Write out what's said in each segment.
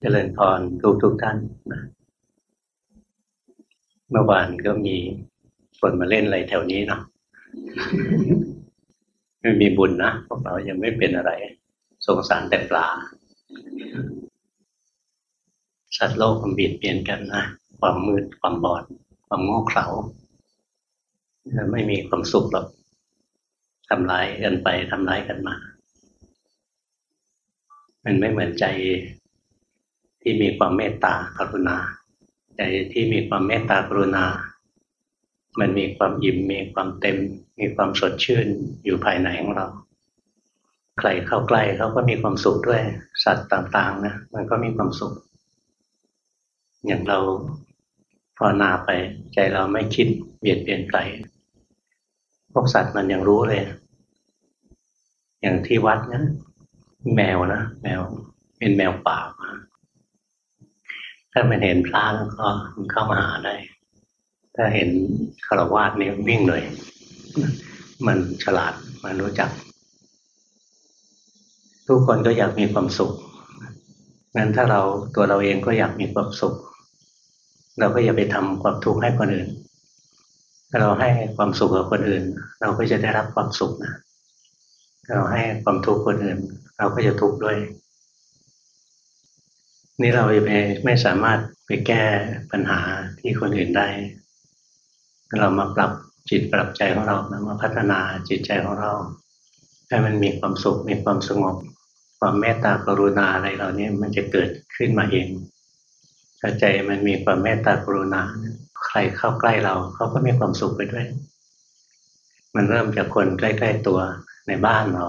เจริญพรทุกทุกท่านนะเมื่อวานก็มีคนมาเล่นอะไรแถวนี้เนาะไม่มีบุญนะพวกเรายังไม่เป็นอะไร สงสารแต่ปลา สัตว์โลกมันบีดเบียนกันนะ ความมืดความบอด ความโง่เขลาไม่มีความสุขหรอกทำร้ายกันไปทำร้ายกันมา มันไม่เหมือนใจ ที่มีความเมตตากรุณา ใจที่มีความเมตตากรุณา มันมีความอิ่มมีความเต็ม มีความสดชื่นอยู่ภายในของเรา ใครเข้าใกล้เขาก็มีความสุขด้วยสัตว์ต่างๆนะมันก็มีความสุข อย่างเราภาวนาไปใจเราไม่คิดเบียดเบียนใครพวกสัตว์มันยังรู้เลย อย่างที่วัดนะแมวนะแมวเป็นแมวป่ามา ถ้ามันเห็นพระแล้วก็มันเข้ามาหาได้ ถ้าเห็นคารวาสเนี่ยวิ่งเลย มันฉลาดมันรู้จัก ทุกคนก็อยากมีความสุขงั้นถ้าเราตัวเราเองก็อยากมีความสุข เราก็อย่าไปทำความทุกข์ให้คนอื่นถ้าเราให้ความสุขกับคนอื่น เราก็จะได้รับความสุขนะเราให้ความทุกข์คนอื่น เราก็จะทุกข์ด้วย นี่เราไปไม่สามารถไปแก้ปัญหาที่คนอื่นได้ เรามาปรับจิตปรับใจของเรามาพัฒนาจิตใจของเรา ให้มันมีความสุขมีความสงบ ความเมตตากรุณาอะไรเหล่านี้มันจะเกิดขึ้นมาเองถ้าใจมันมีความเมตตากรุณา ใครเข้าใกล้เราเขาก็มีความสุขไปด้วย มันเริ่มจากคนใกล้ ๆตัวในบ้านเรา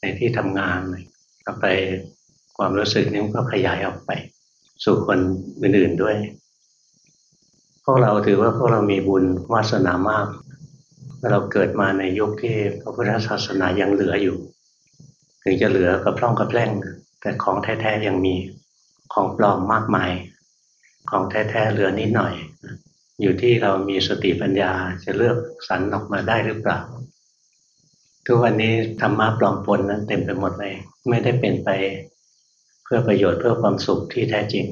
ในที่ทำงานก็ไป ความรู้สึกนี้มันก็ขยายออกไป สู่คนอื่นๆด้วย พวกเราถือว่าพวกเรามีบุญวาสนามากเราเกิดมาในยุคที่พระพุทธศาสนายังเหลืออยู่ ถึงจะเหลือกับพร่องกับแร่ง แต่ของแท้ๆยังมีของปลอมมากมาย ของแท้ๆเหลือนิดหน่อย อยู่ที่เรามีสติปัญญาจะเลือกสรรออกมาได้หรือเปล่า ทุกวันนี้ธรรมะปลอมปนนั้นเต็มไปหมดเลย ไม่ได้เป็นไป พื่อประโยชน์เพื่อความสุขที่แท้จริง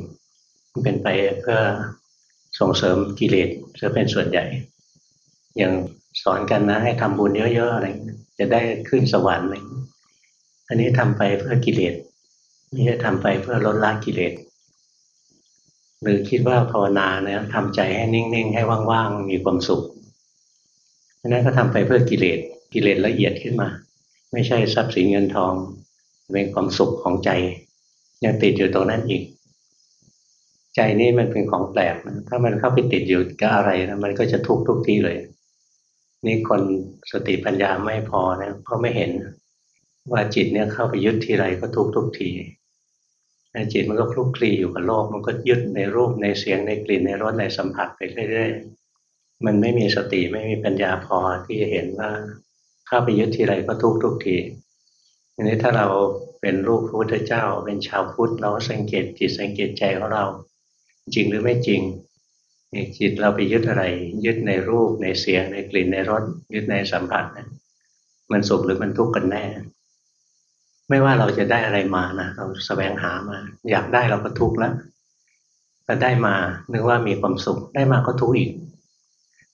เป็นไปเพื่อส่งเสริมกิเลสจะเป็นส่วนใหญ่ อย่างสอนกันนะให้ทำบุญเยอะๆอะไรจะได้ขึ้นสวรรค์อะไรอันนี้ทำไปเพื่อกิเลสไม่ใช่ทำไปเพื่อลดละกิเลสหรือคิดว่าภาวนาเนี่ยทำใจให้นิ่งๆ ให้ว่างๆ มีความสุขอันนั้นก็ทำไปเพื่อกิเลสกิเลสละเอียดขึ้นมา ไม่ใช่ทรัพย์สินเงินทองเป็นความสุขของใจ ยังติดอยู่ตรงนั้นอีก ใจนี่มันเป็นของแปลกนะถ้ามันเข้าไปติดอยู่กับอะไรนะมันก็จะทุกทุกทีเลย นี่คนสติปัญญาไม่พอนะเพราะไม่เห็น ว่าจิตเนี่ยเข้าไปยึดทีไรก็ทุกทุกทีจิตมันก็คลุกคลีอยู่กับโลก มันก็ยึดในรูปในเสียงในกลิ่นในรสในสัมผัสไปเรื่อยๆมันไม่มีสติไม่มีปัญญาพอที่จะเห็นว่าเข้าไปยึดทีไรก็ทุกทุกทีอันนี้ถ้าเรา เป็นลูกพระพุทธเจ้า เป็นชาวพุทธเราสังเกตจิตสังเกตใจของเรา จริงหรือไม่จริงจิตเราไปยึดอะไร ยึดในรูปในเสียงในกลิ่นในรสยึดในสัมผัสนะมันสุขหรือมันทุกข์กันแน่ ไม่ว่าเราจะได้อะไรมานะเราสแสวงหามา อยากได้เราก็ทุกข์แล้วแต่ได้มานึกว่ามีความสุขได้มาก็ทุกข์อีก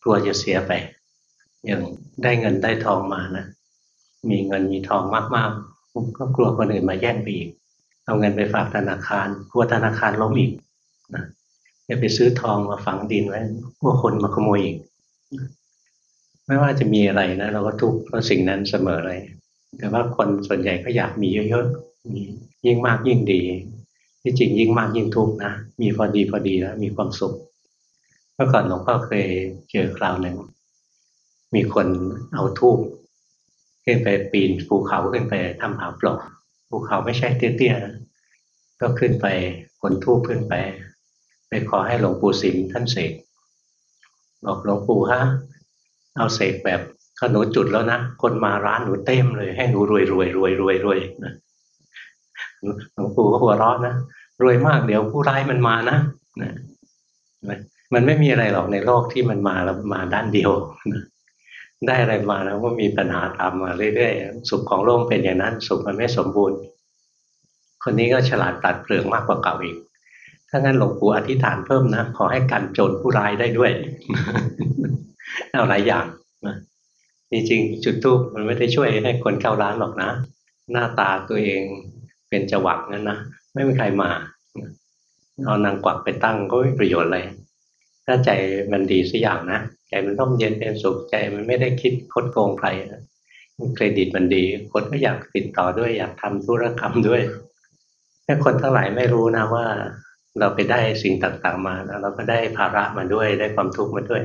กลัวจะเสียไปอย่างได้เงินได้ทองมานะมีเงินมีทองมากๆ ก็กลัวคนอื่นมาแย่งไปอีก เอาเงินไปฝากธนาคารกลัวธนาคารล้มอีกนะจะไปซื้อทองมาฝังดินไว้กลัวคนมาขโมยอีก ไม่ว่าจะมีอะไรนะเราก็ทุกข์เพราะสิ่งนั้นเสมอเลย แต่ว่าคนส่วนใหญ่ก็อยากมีเยอะๆยิ่งมากยิ่งดี ที่จริงยิ่งมากยิ่งทุกข์นะ มีพอดีพอดีแล้วมีความสุขเมื่อก่อนหลวงพ่อเคยเจอคราวหนึ่งมีคนเอาทูบ ขึ้นไปปีนภูเขาขึ้นไปทำผาปลองภูเขาไม่ใช่เตี้ยๆก็ขึ้นไปคนทูบขึ้นไป ไปขอให้หลวงปู่สิมท่านเสกบอกหลวงปู่ฮะเอาเสกแบบก็หนูจุดแล้วนะคนมาร้านหนูเต็มเลย ให้หนูรวยรวยรวยรวยรวยนะหลวงปู่ก็หัวเราะนะรวยมากเดี๋ยวผู้ร้ายมันมานะนะมันไม่มีอะไรหรอกในโลกที่มันมาแล้วมาด้านเดียวนะ ได้อะไรมาแล้วก็มีปัญหาตามมาเรื่อยๆ สุขของโลกเป็นอย่างนั้น สุขมันไม่สมบูรณ์ คนนี้ก็ฉลาดตัดเปลือกมากกว่าเก่าอีก ถ้างั้นหลวงปู่อธิษฐานเพิ่มนะ ขอให้กันโจรผู้ร้ายได้ด้วย เอาหลายอย่างนะจริงๆจุดทูบมันไม่ได้ช่วยให้คนเข้าร้านหรอกนะ หน้าตาตัวเองเป็นจวักนั้นนะ ไม่มีใครมา เอานางกวักไปตั้งก็ไม่ประโยชน์เลย ถ้าใจมันดีสักอย่างนะใจมันต้องเย็นเป็นสุขใจมันไม่ได้คิดคดโกงใครเครดิตมันดี คนก็อยากติดต่อด้วยอยากทำธุรกรรมด้วยถ้าคนทั้งหลายไม่รู้นะว่า เราไปได้สิ่งต่างๆมาแล้วเราก็ได้ภาระมาด้วยได้ความทุกข์มาด้วย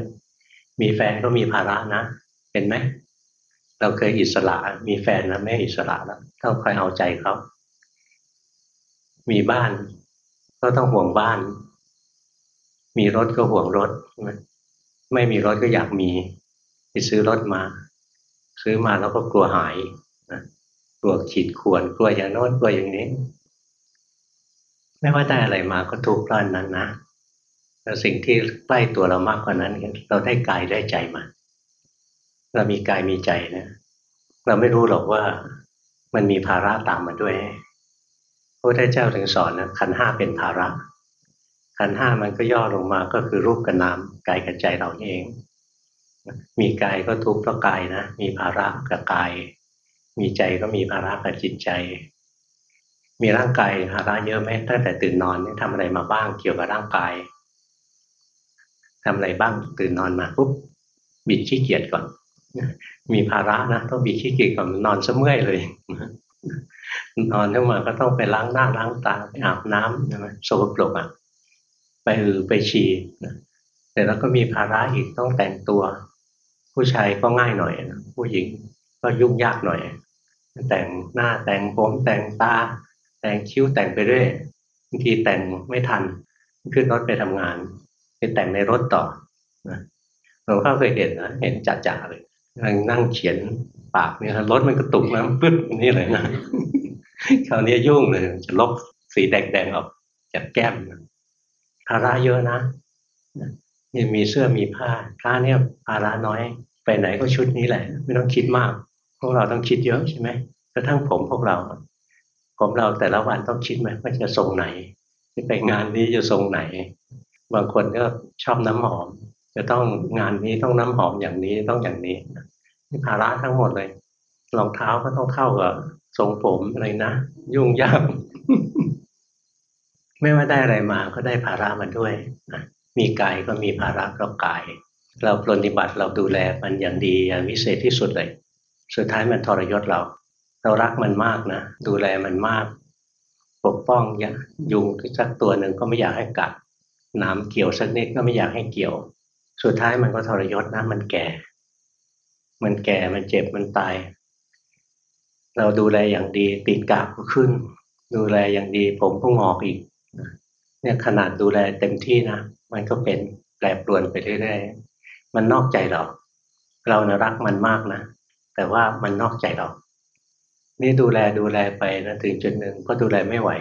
มีแฟนก็มีภาระนะเห็นไหมเราเคยอิสระ มีแฟนนะไม่อิสระแล้วต้องคอยเอาใจเขา มีบ้าน ก็ต้องห่วงบ้าน มีรถก็ห่วงรถ ไม่มีรถก็อยากมีไปซื้อรถมา ซื้อมาแล้วก็กลัวหายนะกลัวขีดข่วนกลัวอย่างโน้นกลัวอย่างนี้ ไม่ว่าได้อะไรมาก็ทุกข์เพราะนั้นนะแต่สิ่งที่ใกล้ตัวเรามากกว่านั้น เราได้กายได้ใจมา เรามีกายมีใจนะเราไม่รู้หรอกว่ามันมีภาระตามมาด้วยพระพุทธเจ้าถึงสอนนะขันห้าเป็นภาระ ขันห้ามันก็ย่อลงมาก็คือรูปกับนามกายกับใจเราเอง มีกายก็ทุกข์เพราะกายนะ มีภาระกับกาย มีใจก็มีภาระกับจิตใจ มีร่างกายภาระเยอะไหมตั้งแต่ตื่นนอนนี่ทำอะไรมาบ้างเกี่ยวกับร่างกายทำอะไรบ้างตื่นนอนมาปุ๊บบิดขี้เกียจก่อนมีภาระนะต้องมีขี้เกียจก่อนนอนซะเมื่อยเลยนอนขึ้นมาก็ต้องไปล้างหน้าล้างตาไปอาบน้ำใช่ไหมโสกปรกอะ ไปอือไปฉี่แต่แล้วก็มีภาระอีกต้องแต่งตัว ผู้ชายก็ง่ายหน่อยนะผู้หญิงก็ยุ่งยากหน่อย แต่งหน้าแต่งผมแต่งตา แต่งคิ้วแต่งไปเรื่อยบางทีแต่งไม่ทันขึ้นรถไปทำงาน ไปแต่งในรถต่อหลวงพ่อเคยเห็นนะเห็นจ่าๆเลยนั่งเขียนปากเนี่ยรถมันกระตุกน้ำปึ๊บนี่เลยนะคราวนี้ยุ่งเลยจะลบสีแดงๆออกจากแก้ม ภาระเยอะนะนี่มีเสื้อมีผ้าผ้าเนี่ยภาระน้อยไปไหนก็ชุดนี้แหละ ไม่ต้องคิดมาก พวกเราต้องคิดเยอะใช่ไหมกระทั่งผมพวกเรา ผมเราแต่ละวันต้องคิดไหมว่าจะทรงไหนจะไปงานนี้จะทรงไหน บางคนก็ชอบน้ำหอม จะต้องงานนี้ต้องน้ำหอมอย่างนี้ต้องอย่างนี้นี่ภาระทั้งหมดเลยรองเท้าก็ต้องเข้ากับทรงผมอะไรนะ ยุ่งยาก ไม่ว่าได้อะไรมาก็ได้ภาระมาด้วยนะมีกายก็มีภาระกับกาย เราปฏิบัติเราดูแลมันอย่างดีอย่างวิเศษที่สุดเลย สุดท้ายมันทรยศเรา เรารักมันมากนะ ดูแลมันมาก ปกป้องยุงสักตัวหนึ่งก็ไม่อยากให้กัดน้ำเกี่ยวสักนิดก็ไม่อยากให้เกี่ยว สุดท้ายมันก็ทรยศนะมันแก่ มันแก่มันเจ็บมันตาย เราดูแลอย่างดีติดกากก็ขึ้น ดูแลอย่างดีผมก็งอกอีก เนี่ยขนาดดูแลเต็มที่นะมันก็เป็นแปรปรวนไปเรื่อยๆมันนอกใจเราเรานะรักมันมากนะแต่ว่ามันนอกใจเรานี่ดูแลดูแลไปนะถึงจุดหนึ่งก็ดูแลไม่ไหว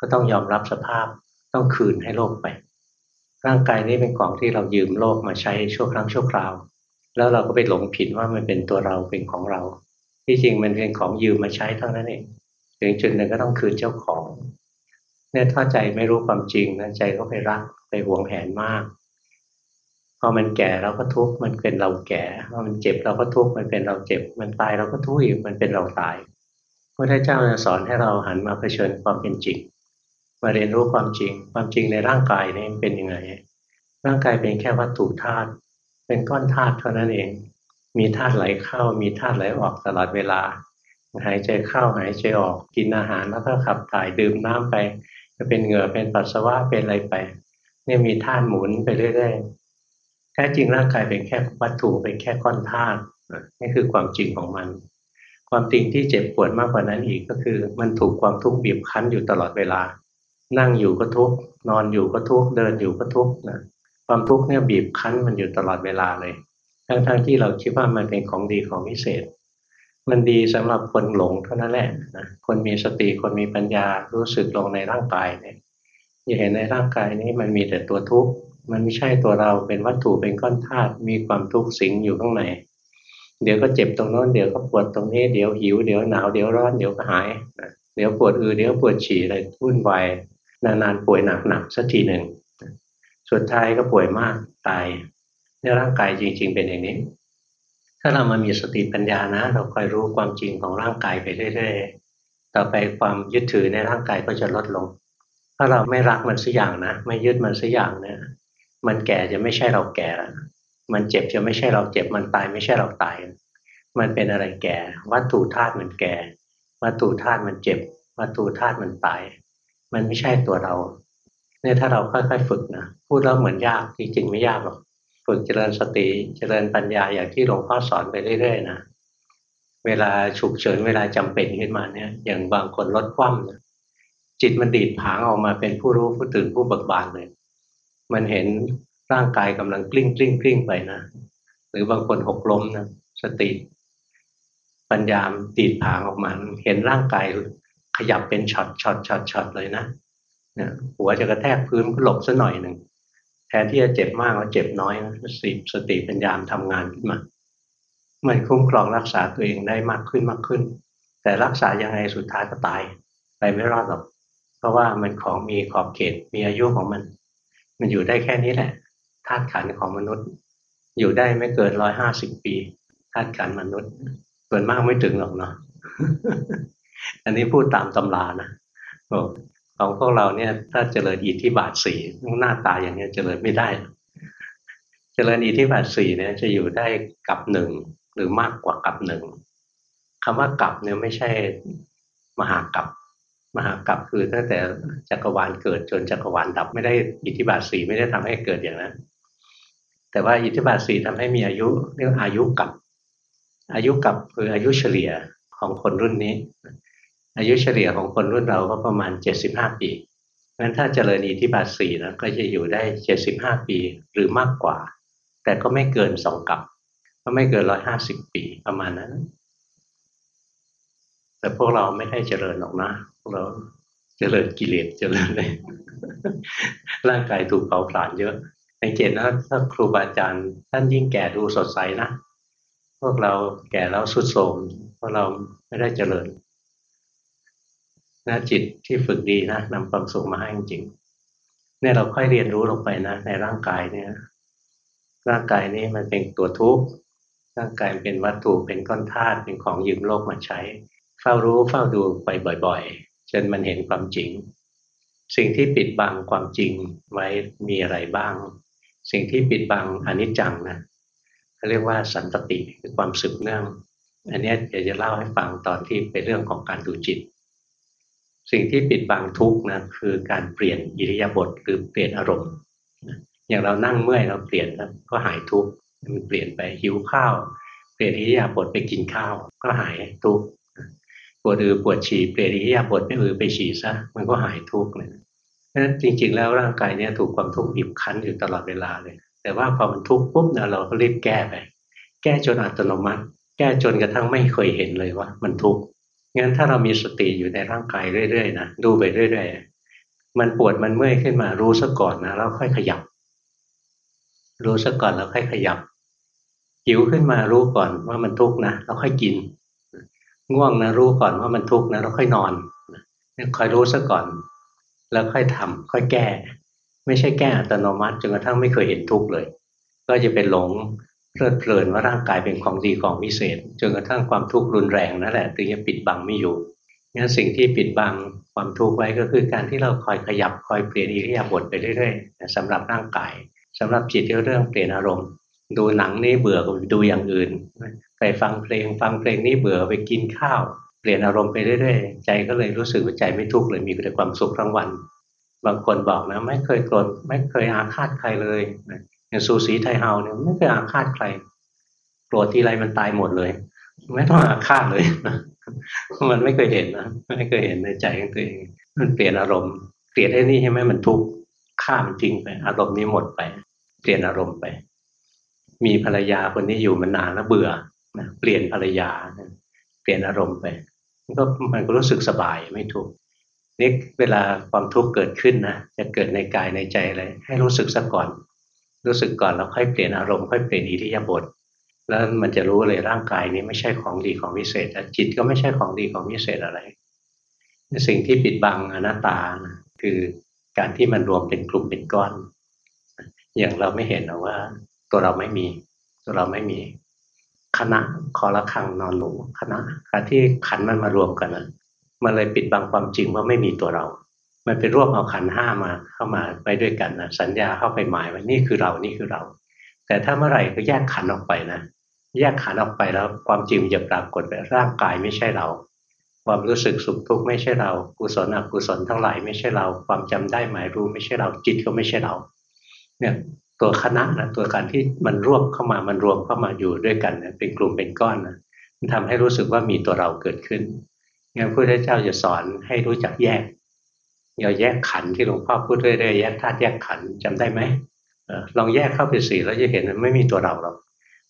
ก็ต้องยอมรับสภาพต้องคืนให้โลกไป ร่างกายนี้เป็นของที่เรายืมโลกมาใช้ชั่วครั้งชั่วคราว แล้วเราก็ไปหลงผิดว่ามันเป็นตัวเราเป็นของเรา ที่จริงมันเป็นของยืมมาใช้เท่านั้นเองถึงจุดหนึ่งก็ต้องคืนเจ้าของ เนี่ยถ้าใจไม่รู้ความจริงนะใจก็ไปรักไปหวงแหนมากพอมันแก่เราก็ทุกข์มันเป็นเราแก่พอมันเจ็บเราก็ทุกข์มันเป็นเราเจ็บ มันตายเราก็ทุกข์อีกมันเป็นเราตายพระเจ้าจะสอนให้เราหันมาเผชิญความเป็นจริง มาเรียนรู้ความจริง ความจริงในร่างกายนี่เป็นยังไงร่างกายเป็นแค่วัตถุธาตุเป็นก้อนธาตุเท่านั้นเอง มีธาตุไหลเข้า มีธาตุไหลออกตลอดเวลาหายใจเข้าหายใจออกกินอาหารแล้วก็ขับถ่ายดื่มน้ำไป จะเป็นเหงื่อเป็นปัสสาวะเป็นอะไรไป เนี่ยมีธาตุหมุนไปเรื่อยๆแท้จริงร่างกายเป็นแค่วัตถุเป็นแค่ก้อนธาตุนี่คือความจริงของมัน ความจริงที่เจ็บปวดมากกว่านั้นอีกก็คือ มันถูกความทุกข์บีบคั้นอยู่ตลอดเวลา นั่งอยู่ก็ทุกข์นอนอยู่ก็ทุกข์เดินอยู่ก็ทุกข์นะความทุกข์เนี่ยบีบคั้นมันอยู่ตลอดเวลาเลย ทั้งๆทที่เราคิดว่ามันเป็นของดีของพิเศษ มันดีสำหรับคนหลงเท่านั้นแหละนะคนมีสติคนมีปัญญารู้สึกลงในร่างกายเนี่ยจะเห็นในร่างกายนี้มันมีแต่ตัวทุกข์มันไม่ใช่ตัวเราเป็นวัตถุเป็นก้อนธาตุมีความทุกข์สิงอยู่ข้างในเดี๋ยวก็เจ็บตรงโน้นเดี๋ยวก็ปวดตรงนี้เดี๋ยวหิวเดี๋ยวหนาวเดี๋ยวร้อนเดี๋ยวก็หายเดี๋ยวปวดอือเดี๋ยวปวดฉี่อะไรวุ่นวายนานๆป่วยหนักๆสักทีหนึ่งสุดท้ายก็ป่วยมากตายในร่างกายจริง ๆ เป็นอย่างนี้ ถ้าเรามามีสติปัญญานะ เราคอยรู้ความจริงของร่างกายไปเรื่อยๆ ต่อไปความยึดถือในร่างกายก็จะลดลง ถ้าเราไม่รักมันสักอย่างนะ ไม่ยึดมันสักอย่างเนี่ย มันแก่จะไม่ใช่เราแก่ละมันเจ็บจะไม่ใช่เราเจ็บ มันตายไม่ใช่เราตาย มันเป็นอะไรแก่ วัตถุธาตุมันแก่ วัตถุธาตุมันเจ็บ วัตถุธาตุมันตาย มันไม่ใช่ตัวเรา เนี่ยถ้าเราค่อยๆฝึกนะ พูดแล้วเหมือนยากจริงๆไม่ยากหรอก ฝึกเจริญสติเจริญปัญญาอย่างที่หลวงพ่อสอนไปเรื่อยๆนะเวลาฉุกเฉินเวลาจำเป็นขึ้นมาเนี่ย อย่างบางคนลดความนะจิตมันดีดผางออกมาเป็นผู้รู้ผู้ตื่นผู้เบิกบานเลย มันเห็นร่างกายกำลังกลิ้งกลิ้งกลิ้งไปนะหรือบางคนหกล้มนะสติ ปัญญามตีดผางออกมา เห็นร่างกายขยับเป็น shot shot shot shot เลยนะเนี่ยหัวจะกระแทกพื้นก็หลบซะหน่อยหนึ่ง แทนที่จะเจ็บมากก็เจ็บน้อยนะสติสติปัญญามันทำงานขึ้นมา มันคุ้มครองรักษาตัวเองได้มากขึ้นมากขึ้น แต่รักษายังไงสุดท้ายก็ตายไปไม่รอดหรอก เพราะว่ามันของมีขอบเขตมีอายุของมัน มันอยู่ได้แค่นี้แหละธาตุขันธ์ของมนุษย์ อยู่ได้ไม่เกินร้อยห้าสิบปีธาตุขันมนุษย์ส่วนมากไม่ถึงหรอกเนาะอันนี้พูดตามตำรานะ ของพวกเราเนี่ย ถ้าเจริญอิทธิบาทสี่หน้าตาอย่างนี้เจริญไม่ได้ เจริญอิทธิบาทสี่เนี่ยจะอยู่ได้กับหนึ่งหรือมากกว่ากับหนึ่งคำว่ากับเนี่ยไม่ใช่มหากับมหากับคือตั้งแต่จักรวาลเกิดจนจักรวาลดับไม่ได้อิทธิบาทสี่ไม่ได้ทำให้เกิดอย่างนั้นแต่ว่าอิทธิบาทสี่ทำให้มีอายุเรียกอายุกับ อายุกับคืออายุเฉลี่ยของคนรุ่นนี้ อายุเฉลี่ยของคนรุ่นเราก็ประมาณเจ็ดสิบห้าปีงั้นถ้าเจริญอิทธิบาทสี่นะก็จะอยู่ได้เจ็ดสิบห้าปีหรือมากกว่า แต่ก็ไม่เกินสองกับ ก็ไม่เกินร้อยห้าสิบปีประมาณนั้น แต่พวกเราไม่ได้เจริญหรอกนะ พวกเราเจริญกิเลสเจริญเลยร่างกายถูกเผาผลาญเยอะสังเกตนะถ้าครูบาอาจารย์ท่านยิ่งแก่ดูสดใสนะ พวกเราแก่แล้วสุดโทมพวกเราไม่ได้เจริญ นะจิตที่ฝึกดีนะนำความสุขมาให้จริงเนี่ยเราค่อยเรียนรู้ลงไปนะ ในร่างกายเนี่ย ร่างกายนี้มันเป็นตัวทุกข์ร่างกายเป็นวัตถุเป็นก้อนธาตุเป็นของยืมโลกมาใช้ เฝ้ารู้เฝ้าดูไปบ่อยๆจนมันเห็นความจริง สิ่งที่ปิดบังความจริงไว้มีอะไรบ้าง สิ่งที่ปิดบังอนิจจังนะเขาเรียกว่าสันตติคือความสืบเนื่อง อันนี้เดี๋ยวจะเล่าให้ฟังตอนที่เป็นเรื่องของการดูจิต สิ่งที่ปิดบังทุกนะคือการเปลี่ยนอิริยาบถหรือเปลี่ยนอารมณ์อย่างเรานั่งเมื่อยเราเปลี่ยนก็หายทุกข์มันเปลี่ยนไปหิวข้าว เปลี่ยนอิริยาบถไปกินข้าว ก็หายทุกข์ปวดอือปวดฉี่เปลี่ยนอิริยาบถไม่อือไปฉี่ซะมันก็หายทุกข์เลยนั้นจริง ๆ แล้วร่างกายเนี้ยถูกความทุกข์บีบคั้นอยู่ตลอดเวลาเลย แต่ว่าพอมันทุกข์ปุ๊บเนี่ยเราก็รีบแก้ไป แก้จนอัตโนมัติ แก้จนกระทั่งไม่เคยเห็นเลยว่า มันทุกข์ งั้นถ้าเรามีสติอยู่ในร่างกายเรื่อยๆนะดูไปเรื่อยๆ มันปวดมันเมื่อยขึ้นมารู้ซะก่อนนะแล้วค่อยขยับ รู้ซะก่อนแล้วค่อยขยับหิวขึ้นมารู้ก่อนว่ามันทุกข์นะแล้วค่อยกิน ง่วงนะรู้ก่อนว่ามันทุกข์นะแล้วค่อยนอนคอยรู้ซะก่อน แล้วค่อยทำค่อยแก้ ไม่ใช่แก้อัตโนมัติจนกระทั่งไม่เคยเห็นทุกข์เลย ก็จะเป็นหลง เพลิดเพลินว่าร่างกายเป็นของดีของวิเศษจนกระทั่งความทุกข์รุนแรงนั่นแหละถึงจะปิดบังไม่อยู่งั้นสิ่งที่ปิดบังความทุกข์ไว้ก็คือการที่เราคอยขยับคอยเปลี่ยนอิริยาบถไปเรื่อยๆสำหรับร่างกายสำหรับจิตเรื่องเปลี่ยนอารมณ์ ดูหนังนี้เบื่อก็ดูอย่างอื่น ไปฟังเพลง ฟังเพลงนี้เบื่อไปกินข้าว เปลี่ยนอารมณ์ไปเรื่อยๆ ใจก็เลยรู้สึกว่าใจไม่ทุกข์เลยมีแต่ความสุขทั้งวัน บางคนบอกนะไม่เคยโกรธไม่เคยอาฆาตใครเลย อย่างสูสีไทเฮาเนี่ยไม่เคยอาฆาตใครโกรธทีไรมันตายหมดเลย ไม่ต้องอาฆาตเลยมันไม่เคยเห็นนะไม่เคยเห็นในใจของตัวเองมันเปลี่ยนอารมณ์เปลี่ยนไอ้นี่ใช่ไหมมันทุกข์ฆ่ามันทิ้งไป อารมณ์นี้หมดไป เปลี่ยนอารมณ์ไป มีภรรยาคนนี้อยู่มานนานแล้วเบื่อนะเปลี่ยนภรรยา เปลี่ยนอารมณ์ไปมันก็มันก็รู้สึกสบายไม่ถูกข์นี่เวลาความทุกข์เกิดขึ้นนะจะเกิดในกายในใจอะไรให้รู้สึกซะก่อน รู้สึกก่อนแล้วค่อยเปลี่ยนอารมณ์ค่อยเปลี่ยนอิริยาบถแล้วมันจะรู้เลยร่างกายนี้ไม่ใช่ของดีของวิเศษจิตก็ไม่ใช่ของดีของวิเศษอะไร สิ่งที่ปิดบังอนัตตาคือการที่มันรวมเป็นกลุ่มเป็นก้อน อย่างเราไม่เห็นว่า ตัวเราไม่มี ตัวเราไม่มีคณะคอละคังนอนหนูคณะการที่ขันมันมารวมกันนะมันเลยปิดบังความจริงว่าไม่มีตัวเรา มันไปรวบเอาขันห้ามาเข้ามาไปด้วยกันนะสัญญาเข้าไปหมายว่านี่คือเรานี่คือเรา แต่ถ้าเมื่อไหร่ก็แยกขันออกไปนะแยกขันออกไปแล้วความจริงจะปรากฏร่างกายไม่ใช่เรา ความรู้สึกสุขทุกข์ไม่ใช่เรากุศลอกุศลทั้งหลายไม่ใช่เรา ความจำได้หมายรู้ไม่ใช่เราจิตก็ไม่ใช่เรา เนี่ยตัวคณะนะตัวการที่มันรวบเข้ามามันรวมเข้ามาอยู่ด้วยกันนะเป็นกลุ่มเป็นก้อนนะมันทำให้รู้สึกว่ามีตัวเราเกิดขึ้นงั้นพระพุทธเจ้าจะสอนให้รู้จักแยก อย่าแยกขันที่หลวงพ่อพูดเรื่อยๆแยกธาตุแยกขันจำได้ไหมลองแยกเข้าไปสี่แล้วจะเห็นไม่มีตัวเราหรอก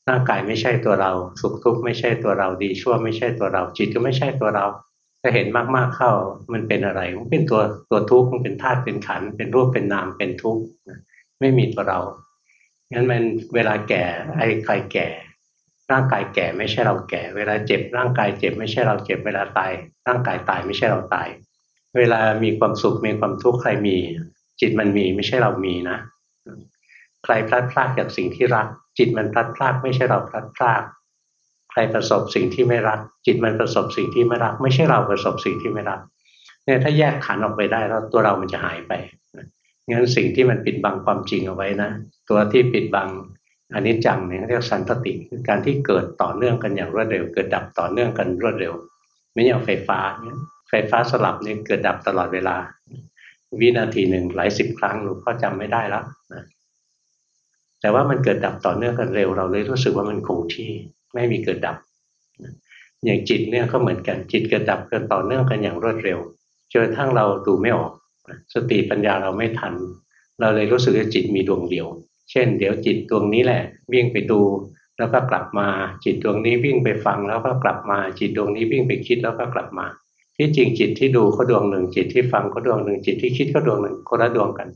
ร่างกายไม่ใช่ตัวเรา สุขทุกข์ไม่ใช่ตัวเราดีชั่วไม่ใช่ตัวเรา จิตก็ไม่ใช่ตัวเราถ้าเห็นมากๆเข้ามันเป็นอะไรมันเป็นตัวตัวทุกข์มันเป็นธาตุเป็นขันเป็นรูปเป็นนามเป็นทุกข์ไม่มีตัวเรางั้นมันเวลาแก่ไอ้ใครแก่ ร่างกายแก่ไม่ใช่เราแก่ เวลาเจ็บร่างกายเจ็บไม่ใช่เราเจ็บเวลาตายร่างกายตายไม่ใช่เราตาย เวลามีความสุขมีความทุกข์ใครมี จิตมันมีไม่ใช่เรามีนะ ใครพลัดพรากจากสิ่งที่รัก จิตมันพลัดพรากไม่ใช่เราพลัดพราก ใครประสบสิ่งที่ไม่รัก จิตมันประสบสิ่งที่ไม่รัก ไม่ใช่เราประสบสิ่งที่ไม่รักเนี่ยถ้าแยกขันออกไปได้แล้วตัวเรามันจะหายไปงั้นสิ่งที่มันปิดบังความจริงเอาไว้นะ ตัวที่ปิดบังอันนี้จังเนี่ยเรียกสันตติคือการที่เกิดต่อเนื่องกันอย่างรวดเร็ว เกิดดับต่อเนื่องกันรวดเร็ว ไม่อย่างไฟฟ้าเนี่ย ไฟฟ้าสลับนี่เกิดดับตลอดเวลา วินาทีหนึ่งหลายสิบครั้งหลวงพ่อจำไม่ได้แล้วนะแต่ว่ามันเกิดดับต่อเนื่องกันเร็วเราเลยรู้สึกว่ามันคงที่ไม่มีเกิดดับ อย่างจิตเนี่ยก็เหมือนกันจิตเกิดดับกันต่อเนื่องกันอย่างรวดเร็วจนทั้งเราดูไม่ออก สติปัญญาเราไม่ทัน เราเลยรู้สึกว่าจิตมีดวงเดียว เช่น เดี๋ยวจิตดวงนี้แหละวิ่งไปดูแล้วก็กลับมาจิตดวงนี้วิ่งไปฟังแล้วก็กลับมาจิตดวงนี้วิ่งไปคิดแล้วก็กลับมา ที่จริงจิตที่ดูก็ดวงหนึ่งจิตที่ฟังก็ดวงหนึ่งจิตที่คิดก็ดวงหนึ่งคนละดวงกัน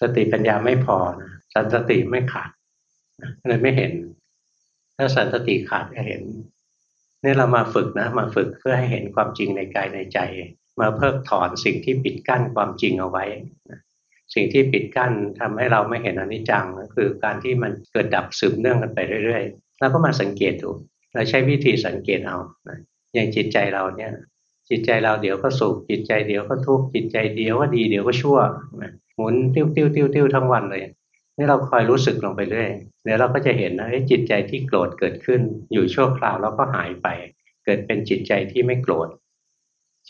สติปัญญาไม่พอนะสันสติไม่ขาดเลยไม่เห็น ถ้าสันสติขาดจะเห็นนี่เรามาฝึกนะ มาฝึกเพื่อให้เห็นความจริงในกายในใจ มาเพิกถอนสิ่งที่ปิดกั้นความจริงเอาไว้สิ่งที่ปิดกั้นทำให้เราไม่เห็นอนิจจังก็คือการที่มันเกิดดับสืบเนื่องกันไปเรื่อยๆแล้วก็มาสังเกตดูเราใช้วิธีสังเกตเอาอย่างจิตใจเราเนี่ย จิตใจเราเดี๋ยวก็สุขจิตใจเดี๋ยวก็ทุกข์จิตใจเดี๋ยวก็ดีเดี๋ยวก็ชั่วหมุนติ้วติ้วติ้วติ้วทั้งวันเลยนี่เราคอยรู้สึกลงไปเรื่อยเดี๋ยวเราก็จะเห็นนะจิตใจที่โกรธเกิดขึ้น อยู่ชั่วคราวแล้วก็หายไป เกิดเป็นจิตใจที่ไม่โกรธ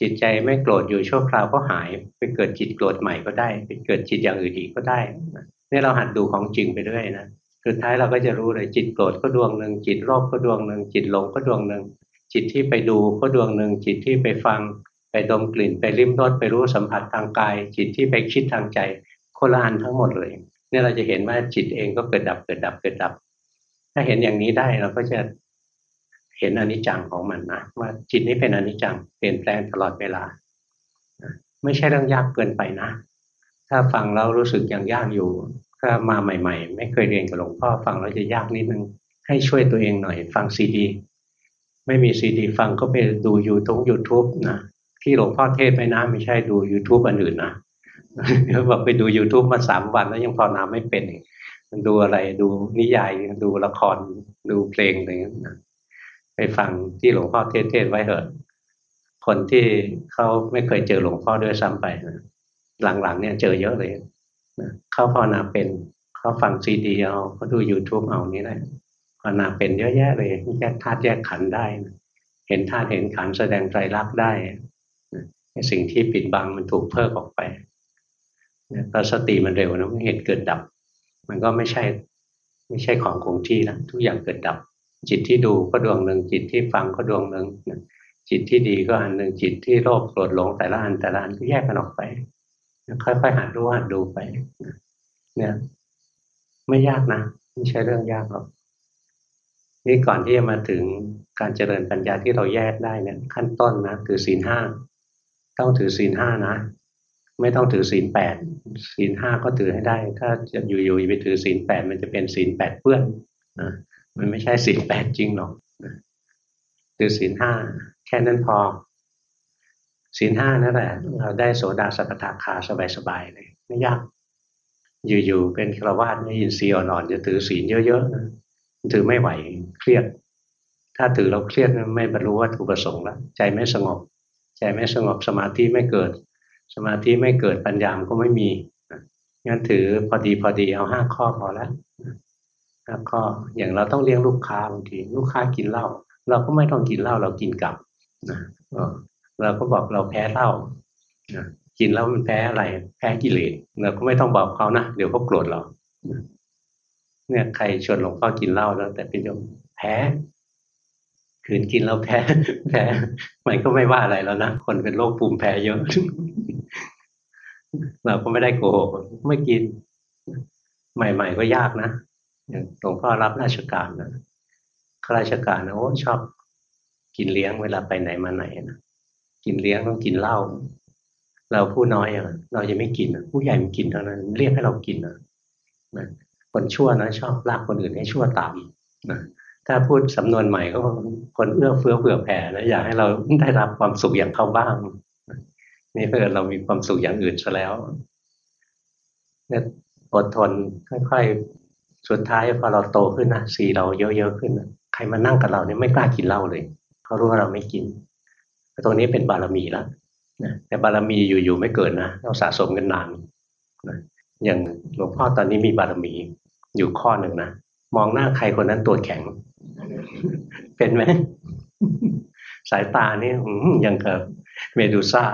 จิตใจไม่โกรธอยู่ชั่วคราวก็หาย ไปเกิดจิตโกรธใหม่ก็ได้ไปเกิดจิตอย่างอื่นอีกก็ได้นี่เราหัดดูของจริงไปเรื่อยนะสุดท้ายเราก็จะรู้เลยจิตโกรธก็ดวงหนึ่งจิตโลภก็ดวงหนึ่งจิตหลงก็ดวงหนึ่ง จิตที่ไปดูก็ดวงหนึ่งจิตที่ไปฟังไปดมกลิ่นไปริมรสไปรู้สัมผัสทางกาย จิตที่ไปคิดทางใจโคลานทั้งหมดเลยเนี่ยเราจะเห็นว่าจิตเองก็เกิดดับเกิดดับเกิดดับ ถ้าเห็นอย่างนี้ได้เราก็จะเห็นอนิจจังของมันนะว่าจิตนี้เป็นอนิจจังเปลี่ยนแปลงตลอดเวลาไม่ใช่เรื่องยากเกินไปนะ ถ้าฟังแล้วรู้สึกยังยากอยู่ถ้ามาใหม่ ๆ ไม่เคยเรียนกับหลวงพ่อฟังแล้วจะยากนิดนึงให้ช่วยตัวเองหน่อย ฟังซีดี ไม่มีซีดีฟังก็ไปดูยูทูบยูทูบนะที่หลวงพ่อเทศน์ไปนะไม่ใช่ดู YouTube อันอื่นนะเขาบอกไปดู YouTube มาสามวันแล้วยังภาวนาไม่เป็นดูอะไรดูนิยาย ดูละครดูเพลงอะไรอย่างนี้ไปฟังที่หลวงพ่อเทศไว้เถอะ คนที่เขาไม่เคยเจอหลวงพ่อด้วยซ้ำไปหลังๆ เนี่ยเจอเยอะเลยเขาภาวนาเป็นเขาฟังซีดีเอาเขาดู youtube เอานี่แหละ ภาวนาเป็นเยอะแยะเลยแยกธาตุแยกขันได้ เห็นธาตุเห็นขันแสดงไตรลักษณ์ได้สิ่งที่ปิดบังมันถูกเพิกออกไปพอสติมันเร็วนะมันเห็นเกิดดับ มันก็ไม่ใช่ไม่ใช่ของคงที่แล้วทุกอย่างเกิดดับ จิตที่ดูก็ดวงหนึ่งจิตที่ฟังก็ดวงหนึ่งจิตที่ดีก็อันหนึ่งจิตที่โลภโกรธหลงแต่ละอันแต่ละอันก็แยกกันออกไปค่อยๆหัดรู้หัดดูไปเนี่ยไม่ยากนะไม่ใช่เรื่องยากหรอก นี่ก่อนที่จะมาถึงการเจริญปัญญาที่เราแยกได้เนี่ยขั้นต้นนะคือศีลห้าต้องถือศีลห้านะ ไม่ต้องถือศีลแปดศีลห้าก็ถือให้ได้ ถ้าจะอยู่ๆไปถือศีลแปดมันจะเป็นศีลแปดเพื่อนนะมันไม่ใช่ศีลแปดจริงหรอกถือศีลห้าแค่นั้นพอศีลห้านั่นแหละเราได้โสดาสกทาคาสบายๆเลยไม่ยาก อยู่ๆเป็นฆราวาสไม่ยินสีอ่อนๆจะถือศีลเยอะๆนะ ถือไม่ไหวเครียด ถ้าถือเราเครียดไม่บรรลุวัตถุประสงค์แล้วใจไม่สงบ ใจไม่สงบสมาธิไม่เกิด สมาธิไม่เกิดปัญญามก็ไม่มีงั้นถือพอดีพอดีเอาห้าข้อพอแล้วห้าข้ออย่างเราต้องเลี้ยงลูกค้าบางทีลูกค้ากินเหล้าเราก็ไม่ต้องกินเหล้าเรากินกลับนะเราก็บอกเราแพ้เหล้านะกินแล้วมันแพ้อะไร แพ้กิเลสเราก็ไม่ต้องบอกเขานะเดี๋ยวเขาโกรธเรา เนี่ยใครชวนหลวงพ่อกินเหล้าแล้ว แต่เป็นยมแพ้คืนกินแล้วแพ้แพ้มันก็ไม่ว่าอะไรแล้วนะคนเป็นโรคภูมิแพ้เยอะ เราก็ไม่ได้โกหกไม่กิน ใหม่ ๆ ก็ยากนะอย่างหลวงพ่อรับราชการนะข้าราชการนะโอ้ชอบกินเลี้ยงเวลาไปไหนมาไหนนะกินเลี้ยงต้องกินเหล้าเราผู้น้อยอะเราจะไม่กินผู้ใหญ่มันกินเท่านั้น เรียกให้เรากินนะ คนชั่วนะชอบลากคนอื่นให้ชั่วตามนะถ้าพูดสำนวนใหม่ก็คนเอื้อเฟื้อเผื่อแผ่นะอยากให้เราได้รับความสุขอย่างเขาบ้าง นี่เพื่อเรามีความสุขอย่างอื่นซะแล้วเนี่ยอดทนค่อยๆสุดท้ายพอเราโตขึ้นนะสีเราเยอะๆขึ้นนะใครมานั่งกับเราเนี่ยไม่กล้ากินเหล้าเลยเขารู้ว่าเราไม่กินตรงนี้เป็นบารมีแล้วนะแต่บารมีอยู่ๆไม่เกิดนะต้องสะสมกันนานนะอย่างหลวงพ่อตอนนี้มีบารมี อยู่ข้อหนึ่งนะมองหน้าใครคนนั้นตัวแข็ง เป็นไหมสายตานี่ยังกับเมดูซ่า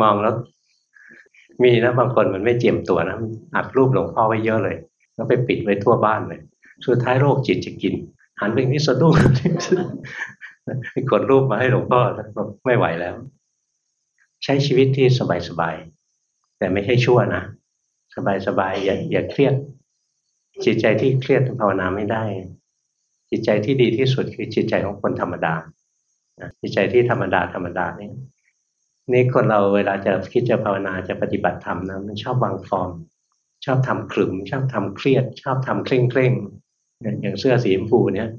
มองแล้ว มีนะบางคนมันไม่เจียมตัวนะอัดรูปหลวงพ่อไว้เยอะเลย แล้วไปปิดไว้ทั่วบ้านเลยสุดท้ายโรคจิตจะกิน หันไปนี่สะดุ้งกดรูปมาให้หลวงพ่อไม่ไหวแล้ว ใช้ชีวิตที่สบายๆแต่ไม่ใช่ชั่วนะสบายๆอย่าอย่าเครียด จิตใจที่เครียดภาวนาไม่ได้ จิตใจที่ดีที่สุดคือจิตใจของคนธรรมดาจิตใจที่ธรรมดาธรรมดานี่นี่คนเราเวลาจะคิดจะภาวนาจะปฏิบัติธรรมนะมันชอบวางฟอร์ม ชอบทำขลุ่มชอบทำเครียด ชอบทำเคร่งเคร่งอย่างเสื้อสีชมพูเนี้ย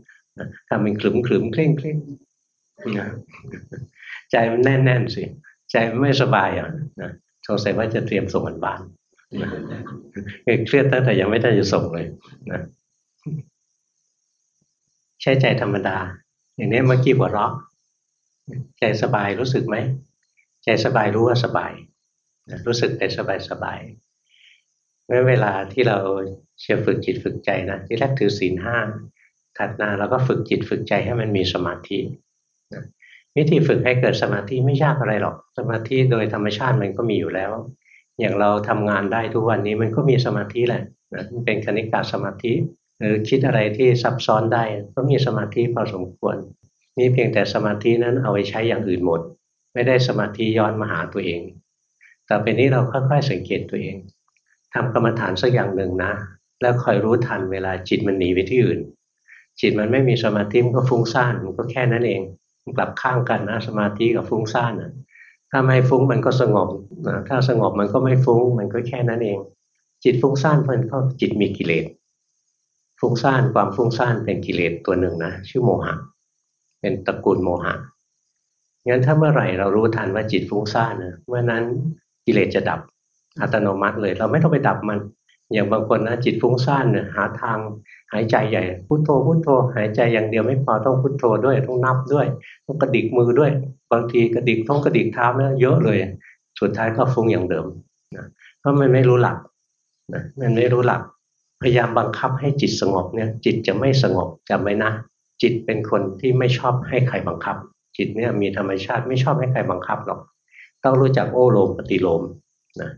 ทำเป็นขลุ่มขลุ่มเคร่งเคร่งใจมันแน่นแน่นสิ ใจมันไม่สบายอะนะสงสัยว่าจะเตรียมส่งกันบ้าน เครียดตั้งแต่ยังไม่ได้จะส่งเลยนะใช้ใจธรรมดา อย่างนี้เมื่อกี้หัวเราะใจสบายรู้สึกไหมใจสบายรู้ว่าสบายรู้สึกแต่สบายสบายเมื่อเวลาที่เราเชื่อฝึกจิตฝึกใจนะที่แรกถือศีลห้าถัดมาเราก็ฝึกจิตฝึกใจให้มันมีสมาธิวิธีฝึกให้เกิดสมาธิไม่ยากอะไรหรอก สมาธิโดยธรรมชาติมันก็มีอยู่แล้ว อย่างเราทำงานได้ทุกวันนี้มันก็มีสมาธิแหละนะมันเป็นคณิกาสมาธิ หรือคิดอะไรที่ซับซ้อนได้ ก็มีสมาธิพอสมควรมีเพียงแต่สมาธินั้นเอาไปใช้อย่างอื่นหมด ไม่ได้สมาธิย้อนมาหาตัวเอง ต่เป็นนี้เราค่อยๆสังเกตตัวเองทำกรรมฐานสักอย่างหนึ่งนะ แล้วคอยรู้ทันเวลาจิตมันหนีไปที่อื่น จิตมันไม่มีสมาธิมันก็ฟุ้งซ่านมันก็แค่นั้นเองกลับข้างกันนะสมาธิกับฟุ้งซ่านนะ ถ้าไม่ฟุ้งมันก็สงบนะถ้าสงบมันก็ไม่ฟุ้ง มันก็แค่นั้นเอง จิตฟุ้งซ่านเพื่อนก็จิตมีกิเลสฟุ้งซ่านความฟุ้งซ่านเป็นกิเลสตัวหนึ่งนะชื่อโมหะ เป็นตระกูลโมหะงั้นถ้าเมื่อไหร่เรารู้ทันว่าจิตฟุ้งซ่านนะเมื่อนั้นกิเลสจะดับอัตโนมัติเลย เราไม่ต้องไปดับมัน อย่างบางคนนะจิตฟุ้งซ่านเนี่ยหาทางหายใจใหญ่พุโทโธพุโทโธ หายใจอย่างเดียวไม่พอต้องพุโทโธด้วยต้องนับด้วยต้องกระดิกมือด้วย บางทีกระดิกท้องกระดิกเท้าเนี่ยเยอะเลย สุดท้ายก็ฟุ้งอย่างเดิมนะเพราะมันไม่รู้หลักนะมันไม่รู้หลัก พยายามบังคับให้จิตสงบเนี่ยจิตจะไม่สงบจำไว้นะ จิตเป็นคนที่ไม่ชอบให้ใครบังคับ จิตเนี่ยมีธรรมชาติไม่ชอบให้ใครบังคับหรอก ต้องรู้จักโอโลมปฏิโลมนะ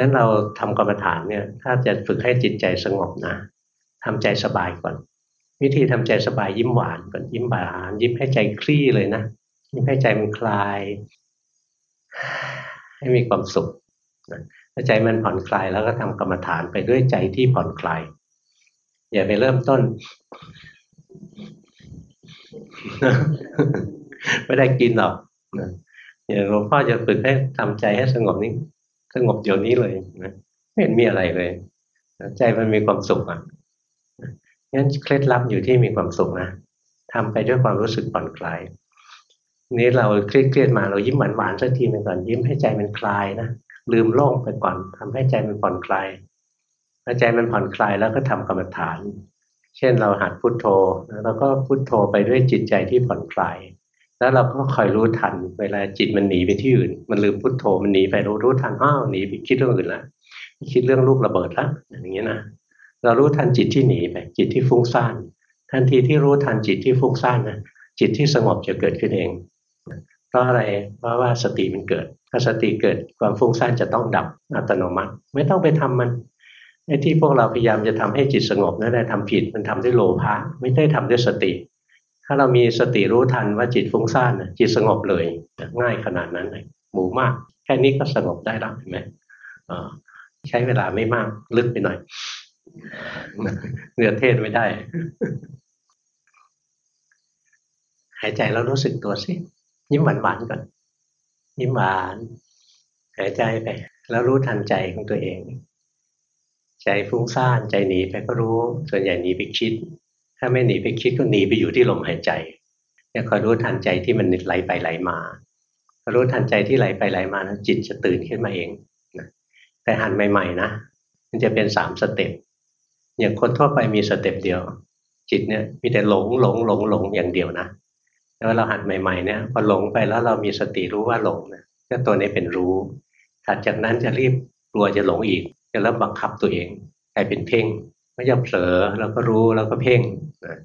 งั้นเราทำกรรมฐานเนี่ย ถ้าจะฝึกให้จิตใจสงบนะทำใจสบายก่อน วิธีทำใจสบายยิ้มหวานก่อนยิ้มหวาน ยิ้มให้ใจคลี่เลยนะยิ้มให้ใจมันคลาย ให้มีความสุขใจมันผ่อนคลายแล้วก็ทำกรรมฐานไปด้วยใจที่ผ่อนคลาย อย่าไปเริ่มต้นไม่ได้กินหรอกอย่างหลวงพ่อจะฝึกให้ทำใจให้สงบนี้ สงบเดี๋ยวนี้เลยนะไม่เห็นมีอะไรเลยใจมันมีความสุขอะงั้นเคล็ดลับอยู่ที่มีความสุขนะทำไปด้วยความรู้สึกผ่อนคลาย นี้เราเครียดๆมาเรายิ้มหวานๆสักทีหนึ่งก่อนยิ้มให้ใจมันคลายนะลืมโล่งไปก่อนทำให้ใจมันผ่อนคลายพอใจมันผ่อนคลายแล้วก็ทำกรรมฐาน เช่นเราหัดพุดโทโธแล้วก็พุโทโธไปด้วยจิตใจที่ผ่อนคลาย แล้วเราก็คอยรู้ทัน เวลาจิตมันหนีไปที่อื่น มันลืมพุโทโธมันหนีไปรู้รู้ทันอ้าวหนีไปคิดเรื่องอื่นละคิดเรื่องลูกระเบิดละอย่างนี้ยนะเรารู้ทันจิตที่หนีไปจิตที่ฟุ้งซ่านทันทีที่รู้ทันจิตที่ฟุ้งซ่านนะจิตที่สงบจะเกิดขึ้นเองเพราะอะไรเพราะว่าสติมันเกิดถ้าสติเกิดความฟุ้งซ่านจะต้องดับอัตโนมัติ ไม่ต้องไปทำมันไอ้ที่พวกเราพยายามจะทำให้จิตสงบนั่นแหละทำผิดมันทำด้วยโลภะไม่ได้ทำด้วยสติาเรามีสติรู้ทันว่าจิตฟุ้งซ่านจิตสงบเลย ง่ายขนาดนั้นเลยหมูมาก แค่นี้ก็สงบได้แล้วเห็นไหมใช้เวลาไม่มากลึกไปหน่อยเนื้อเทศไม่ได้ หายใจแล้วรู้สึกตัวสิยิ้มหวานๆก่อน ยิ้มหวาน หายใจไป แล้วรู้ทันใจของตัวเอง ใจฟุ้งซ่านใจหนีไปก็รู้ ส่วนใหญ่หนีไปคิด ถ้าไม่หนีไปคิดก็หนีไปอยู่ที่ลมหายใจเนี่ยคอยรู้ทันใจที่มันไหลไปไหลมารู้ทันใจที่ไหลไปไหลมานะจิตจะตื่นขึ้นมาเองนะแต่หัดใหม่ๆนะมันจะเป็นสาม step อย่างคนทั่วไปมี step เดียว จิตเนี่ยมีแต่หลงหลงหลงหลงอย่างเดียวนะแล้วเราหัดใหม่ๆเนี่ยพอหลงไปแล้วเรามีสติรู้ว่าหลงนะก็ตัวนี้เป็นรู้ ถัดจากนั้นจะรีบกลัวจะหลงอีกจะเริ่มบังคับตัวเองกลายเป็นเพ่ง ไม่จะเผลอแล้วก็รู้แล้วก็เพ่งนะ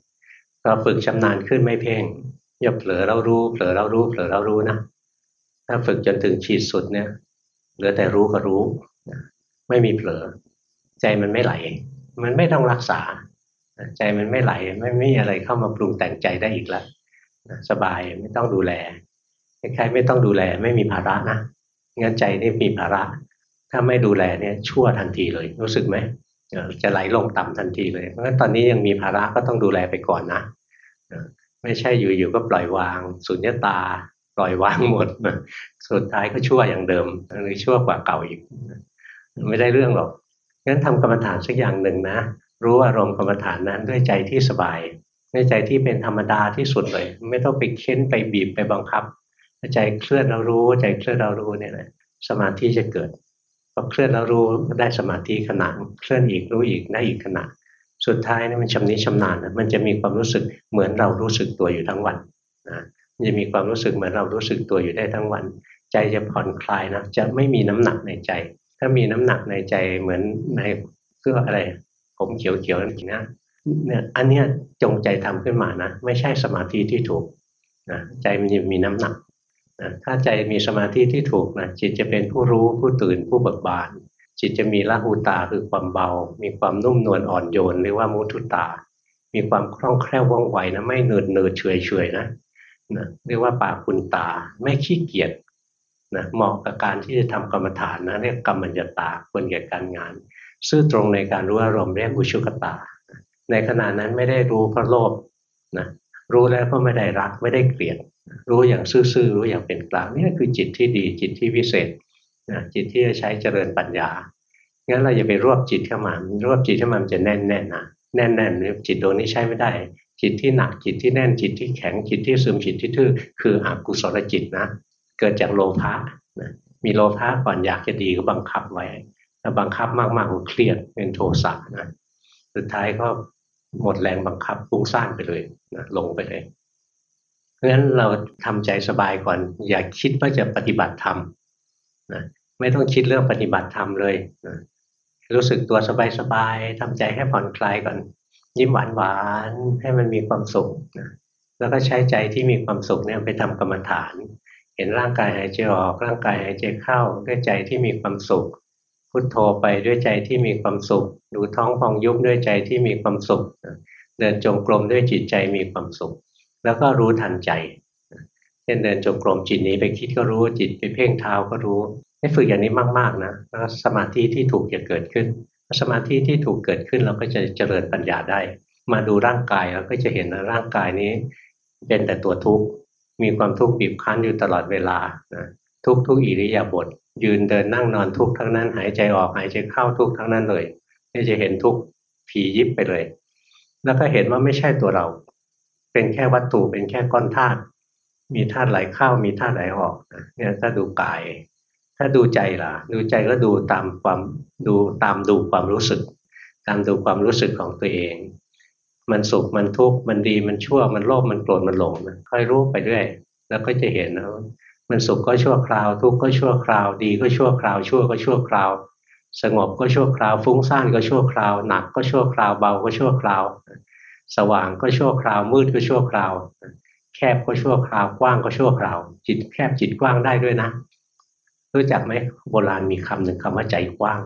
เราฝึกชำนาญขึ้นไม่เพ่งอย่าเผลอเรารู้ เผลอเรารู้ เผลอเรารู้นะถ้าฝึกจนถึงขีดสุดเนี่ยเหลือแต่รู้ก็รู้ไม่มีเผลอ ใจมันไม่ไหล มันไม่ต้องรักษา ใจมันไม่ไหล ไม่มีอะไรเข้ามาปรุงแต่งใจได้อีกแล้วสบายไม่ต้องดูแลคล้ายๆไม่ต้องดูแล ไม่มีภาระนะงั้นใจนี่มีภาระ ถ้าไม่ดูแลเนี่ยชั่วทันทีเลย รู้สึกไหม จะไหลลงต่ำทันทีเลย เพราะฉะนั้นตอนนี้ยังมีภาระก็ต้องดูแลไปก่อนนะไม่ใช่อยู่ๆก็ปล่อยวางสุญญตา ปล่อยวางหมดสุดท้ายก็ชั่วอย่างเดิมหรือชั่วกว่าเก่าอีกไม่ได้เรื่องหรอกงั้นทำกรรมฐานสักอย่างหนึ่งนะรู้อารมณ์กรรมฐานนั้นด้วยใจที่สบายด้วยใจที่เป็นธรรมดาที่สุดเลย ไม่ต้องไปเค้นไปบีบไปบังคับ ใจเคลื่อนเรารู้ใจเคลื่อนเรารู้เนี่ยนะสมาธิจะเกิด พอเคลื่อนเรารู้ได้สมาธิขณะเคลื่อนอีกรู้อีกได้อีกขณะ สุดท้ายนี่มันชำนิชำนาญนะมันจะมีความรู้สึกเหมือนเรารู้สึกตัวอยู่ทั้งวันนะมันจะมีความรู้สึกเหมือนเรารู้สึกตัวอยู่ได้ทั้งวัน ใจจะผ่อนคลายนะจะไม่มีน้ำหนักในใจ ถ้ามีน้ำหนักในใจเหมือนในเสื้ออะไร ผมเขียวๆนี่นะเนี่ยอันเนี้ยจงใจทำขึ้นมานะ ไม่ใช่สมาธิที่ถูกนะใจมันจะมีน้ำหนัก ถ้าใจมีสมาธิที่ถูกนะจิตจะเป็นผู้รู้ผู้ตื่นผู้เบิกบาน จิตจะมีละหูตาคือความเบา มีความนุ่มนวลอ่อนโยนเรียกว่ามุทุตา มีความคล่องแคล่วว่องไวนะไม่เนิดเนิดเฉยเฉยนะนะเรียกว่าปาคุณตาไม่ขี้เกียจนะเหมาะกับการที่จะทำกรรมฐานนะเรียกกรรมัญญตาควรแก่การงาน ซื่อตรงในการรู้อารมณ์เรียกอุชุกตา ในขณะนั้นไม่ได้รู้เพราะโลภนะรู้แล้วก็ไม่ได้รักไม่ได้เกลียด รู้อย่างซื่อๆรู้อย่างเป็นกลางนี่คือจิตที่ดีจิตที่วิเศษนะจิตที่จะใช้เจริญปัญญางั้นเราอย่าไปรวบจิตเข้ามา รวบจิตเข้ามามันจะแน่นแน่นนะแน่นแน่นจิตดวงนี้ใช้ไม่ได้ จิตที่หนักจิตที่แน่นจิตที่แข็งจิตที่ซึมจิตที่ทื่อคืออกุศลจิตนะ เกิดจากโลภะนะมีโลภะก่อนอยากจะดีก็บังคับไว้ถ้าบังคับมากๆก็เครียดเป็นโทสะนะสุดท้ายก็หมดแรงบังคับฟุ้งซ่านไปเลยนะลงไปเลย เพราะฉะนั้นเราทำใจสบายก่อน อย่าคิดว่าจะปฏิบัติธรรมนะไม่ต้องคิดเรื่องปฏิบัติธรรมเลยนะรู้สึกตัวสบายๆทำใจให้ผ่อนคลายก่อน ยิ้มหวานๆให้มันมีความสุขนะแล้วก็ใช้ใจที่มีความสุขเนี่ยไปทำกรรมฐาน เห็นร่างกายหายใจออก ร่างกายหายใจเข้าด้วยใจที่มีความสุข พุทโธไปด้วยใจที่มีความสุข ดูท้องพองยุบด้วยใจที่มีความสุข เดินจงกรมด้วยจิตใจมีความสุข แล้วก็รู้ทันใจเช่นเดินจงกรมจิตนี้ไปคิดก็รู้จิตไปเพ่งเท้าก็รู้ให้ฝึกอย่างนี้มากๆนะแล้วสมาธิที่ถูกจะเกิดขึ้น สมาธิที่ถูกเกิดขึ้นเราก็จะเจริญปัญญาได้ มาดูร่างกายเราก็จะเห็นร่างกายนี้ เป็นแต่ตัวทุกข์มีความทุกข์บีบคั้นอยู่ตลอดเวลานะทุกทุกอิริยาบถยืนเดินนั่งนอนทุกทั้งนั้น หายใจออกหายใจเข้าทุกทั้งนั้นเลยนี่จะเห็นทุกผียิบไปเลย แล้วก็เห็นว่าไม่ใช่ตัวเรา เป็นแค่วัตถุเป็นแค่ก้อนธาตุมีธาตุไหลเข้ามีธาตุไหลออกเนี่ยถ้าดูกาย ถ้าดูใจล่ะ ดูใจก็ดูตามความดูตามดูความรู้สึก ตามดูความรู้สึกของตัวเอง มันสุขมันทุกข์มันดีมันชั่วมันโลภมันโกรธมันหลงค่อยรู้ไปเรื่อยแล้วก็จะเห็นนะมันสุขก็ชั่วคราว ทุกข์ก็ชั่วคราว ดีก็ชั่วคราว ชั่วก็ชั่วคราว สงบก็ชั่วคราว ฟุ้งซ่านก็ชั่วคราว หนักก็ชั่วคราวเบาก็ชั่วคราว สว่างก็ชั่วคราว มืดก็ชั่วคราว แคบก็ชั่วคราว กว้างก็ชั่วคราว จิตแคบจิตกว้างได้ด้วยนะ รู้จักไหมโบราณมีคำหนึ่งคำว่าใจกว้าง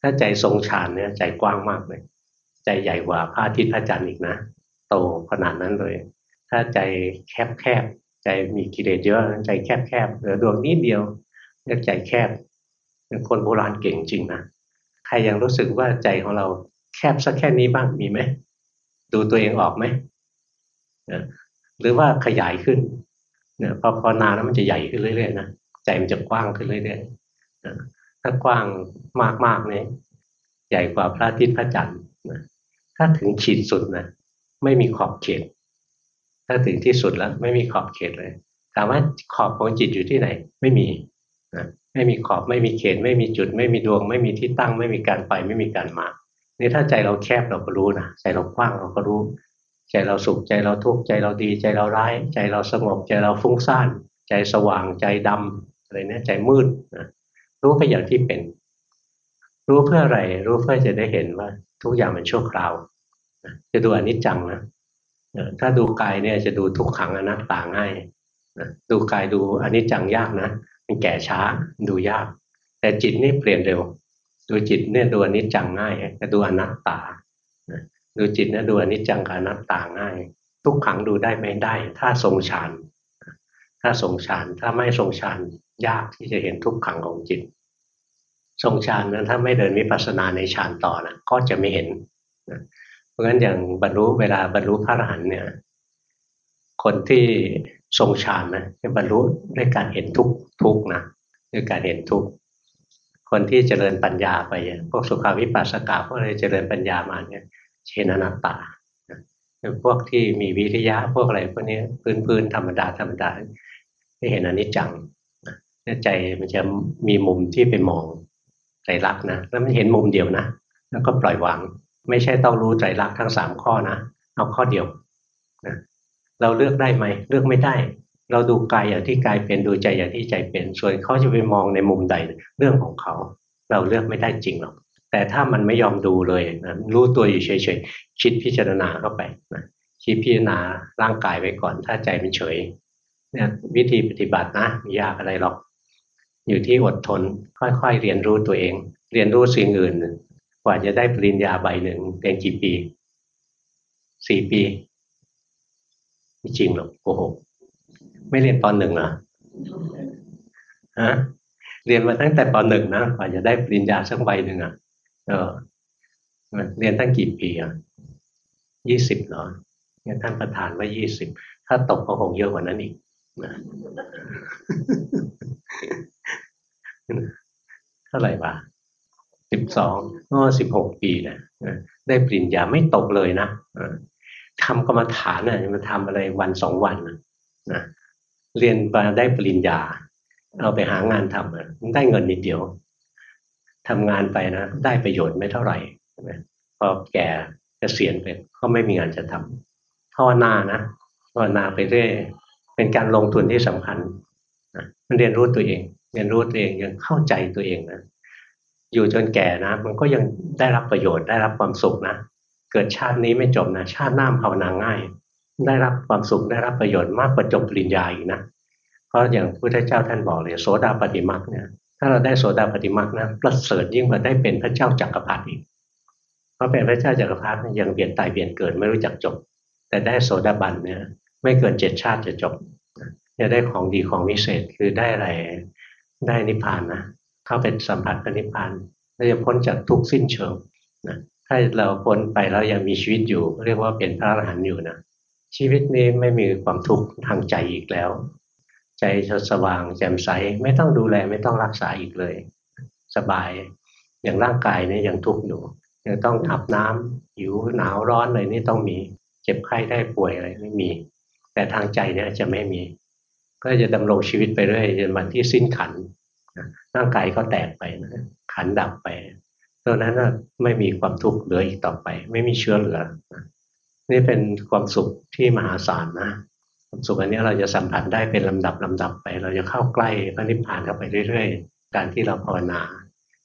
ถ้าใจทรงฌานเนี่ยใจกว้างมากเลย ใจใหญ่กว่าพระอาทิตย์พระจันทร์อีกนะ โตขนาดนั้นเลย ถ้าใจแคบแคบใจมีกิเลสเยอะใจแคบแคบเหลือดวงนิดเดียวเรียกใจแคบเป็นคนโบราณเก่งจริงนะใครยังรู้สึกว่าใจของเราแคบสักแค่นี้บ้างมีไหม ดูตัวเองออกไหมหรือว่าขยายขึ้นเนี่ยพอพอนานแล้วมันจะใหญ่ขึ้นเรื่อยๆนะใจมันจะกว้างขึ้นเรื่อยๆถ้ากว้างมากๆเนี่ยใหญ่กว่าพระอาทิตย์พระจันทร์ถ้าถึงขีดสุดนะไม่มีขอบเขต ถ้าถึงที่สุดแล้ว ไม่มีขอบเขตเลยถามว่าขอบของจิตอยู่ที่ไหน ไม่มีนะไม่มีขอบไม่มีเขต ไม่มีจุด ไม่มีดวง ไม่มีที่ตั้ง ไม่มีการไป ไม่มีการมา นี่ถ้าใจเราแคบเราก็รู้นะใจเรากว้างเราก็รู้ ใจเราสุขใจเราทุกข์ใจเราดี ใจเราร้าย ใจเราสงบใจเราฟุ้งซ่าน ใจสว่างใจดำอะไรเนี่ยใจมืดนะรู้ไปอย่างที่เป็น รู้เพื่ออะไรรู้เพื่อจะได้เห็นว่าทุกอย่างมันชั่วคราวจะดูอนิจจังนะถ้าดูกายเนี่ยจะดูทุกขังอนัตตาง่ายดูกายดูอนิจจังยากนะมันแก่ช้าดูยาก แต่จิตนี่เปลี่ยนเร็ว ดูจิตเนี่ยดูอนิจจังง่ายแต่ดูอนัตตาดูจิตเนี่ยดูอนิจจังกับอนัตตาง่าย ทุกขังดูได้ไม่ได้ ถ้าทรงฌานถ้าทรงฌานถ้าไม่ทรงฌานยากที่จะเห็นทุกขังของจิต ทรงฌานนั้นถ้าไม่เดินวิปัสสนาในฌานต่อนะก็จะไม่เห็นเพราะฉะนั้นอย่างบรรลุเวลาบรรลุพระอรหันต์เนี่ย คนที่ทรงฌานนะจะบรรลุด้วยการเห็นทุกทุกนะด้วยการเห็นทุก คนที่เจริญปัญญาไปพวกสุขาวิปัสสกาพวกอะไรเจริญปัญญามาเนี่ยเชนนัตตาพวกที่มีวิริยะพวกอะไรพวกนี้พื้นพื้นธรรมดาธรรมดาไม่เห็นอนิจจังเนี่ยใจมันจะมีมุมที่ไปมองใจรักนะแล้วมันเห็นมุมเดียวนะ แล้วก็ปล่อยวาง ไม่ใช่ต้องรู้ใจรักทั้งสามข้อนะเอาข้อเดียวนะเราเลือกได้ไหมเลือกไม่ได้ เราดูกายอย่างที่กายเป็นดูใจอย่างที่ใจเป็น ส่วนเขาจะไปมองในมุมใดเรื่องของเขา เราเลือกไม่ได้จริงหรอกแต่ถ้ามันไม่ยอมดูเลยนะรู้ตัวอยู่เฉยๆคิดพิจารณาเข้าไปนะคิดพิจารณาร่างกายไว้ก่อน ถ้าใจมันเฉยเนี่ยวิธีปฏิบัตินะไม่ยากอะไรหรอก อยู่ที่อดทน ค่อยๆเรียนรู้ตัวเอง เรียนรู้สิ่งอื่น กว่าจะได้ปริญญาใบหนึ่งเป็นกี่ปีสี่ปีไม่จริงหรอกโกหก ไม่เรียนตอนหนึ่งนะฮะเรียนมาตั้งแต่ตอนหนึ่งนะกว่าจะได้ปริญญาสักใบหนึ่งอะ เออเรียนตั้งกี่ปีอะยี่สิบเหรอเนี่ยท่านประธานว่ายี่สิบถ้าตกก็คงเยอะกว่านั้นอีกนะเท่าไหร่วะสิบสองก็สิบหกปีนะได้ปริญญาไม่ตกเลยนะทำกรรมฐานน่ะมันทำอะไรวันสองวันนะ เรียนมาได้ปริญญา เอาไปหางานทำได้เงินนิดเดียวทำงานไปนะ ได้ประโยชน์ไม่เท่าไหร่พอแก่จะเสียนไปก็ไม่มีงานจะทำภาวนานะภาวนาไปเรื่อยเป็นการลงทุนที่สำคัญนะมันเรียนรู้ตัวเอง เรียนรู้ตัวเองยังเข้าใจตัวเองนะอยู่จนแก่นะ มันก็ยังได้รับประโยชน์ได้รับความสุขนะ เกิดชาตินี้ไม่จบนะ ชาติหน้าภาวนาง่าย ได้รับความสุขได้รับประโยชน์มากกว่าจบปริญญาอีกนะเพราะอย่างพระพุทธเจ้าท่านบอกเลยโสดาปฏิมักเนี่ยถ้าเราได้โสดาปฏิมักนะประเสริฐยิ่งกว่าได้เป็นพระเจ้าจักรพรรดิอีกเพราะเป็นพระเจ้าจักรพรรดิยังเปลี่ยนตายเปลี่ยนเกิดไม่รู้จักจบ แต่ได้โสดาบันเนี่ยไม่เกินเจ็ดชาติจะจบจะได้ของดีของวิเศษคือได้อะไรได้นิพพานนะเข้าเป็นสัมผัสกับนิพพานเราจะพ้นจากทุกสิ้นเชิงนะถ้าเราพ้นไปแล้วยังมีชีวิตอยู่ เรียกว่าเป็นพระอรหันต์อยู่นะ ชีวิตนี้ไม่มีความทุกข์ทางใจอีกแล้ว ใจสว่างแจ่มใสไม่ต้องดูแลไม่ต้องรักษาอีกเลย สบายอย่างร่างกายเนี่ยยังทุกข์อยู่ยังต้องอาบน้ำหิวหนาวร้อนอะไรนี่ต้องมีเจ็บไข้ได้ป่วยอะไรไม่มี แต่ทางใจเนี่ยจะไม่มี ก็จะดำรงชีวิตไปเรื่อยจนวันที่สิ้นขันร่างกายก็แตกไปนะขันดับไปตรงนั้นไม่มีความทุกข์เหลืออีกต่อไป ไม่มีเชื้อเหลือ นี่เป็นความสุขที่มหาศาลนะความสุขอันนี้เราจะสัมผัสได้เป็นลำดับลำดับไป เราจะเข้าใกล้พระนิพพานเข้าไปเรื่อยๆ การที่เราภาวนา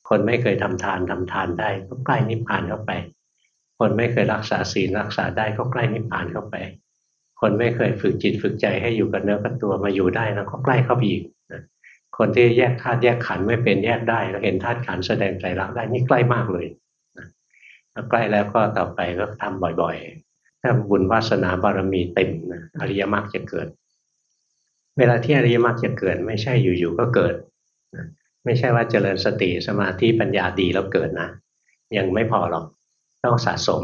คนไม่เคยทำทานทำทานได้ก็ใกล้นิพพานเข้าไป คนไม่เคยรักษาศีลรักษาได้ก็ใกล้นิพพานเข้าไป คนไม่เคยฝึกจิตฝึกใจให้อยู่กับเนื้อกับตัวมาอยู่ได้นะก็ใกล้เข้าไปอีกคนที่แยกธาตุแยกขันธ์ไม่เป็นแยกได้แล้วเห็นธาตุขันธ์แสดงใจรักได้นี่ใกล้มากเลยถ้าใกล้แล้วก็ต่อไปก็ทำบ่อยๆ ถ้าบุญวาสนาบารมีเต็มนะอริยมรรคจะเกิด เวลาที่อริยมรรคจะเกิด ไม่ใช่อยู่ๆก็เกิด ไม่ใช่ว่าเจริญสติสมาธิปัญญาดีแล้วเกิดนะ ยังไม่พอหรอกต้องสะสม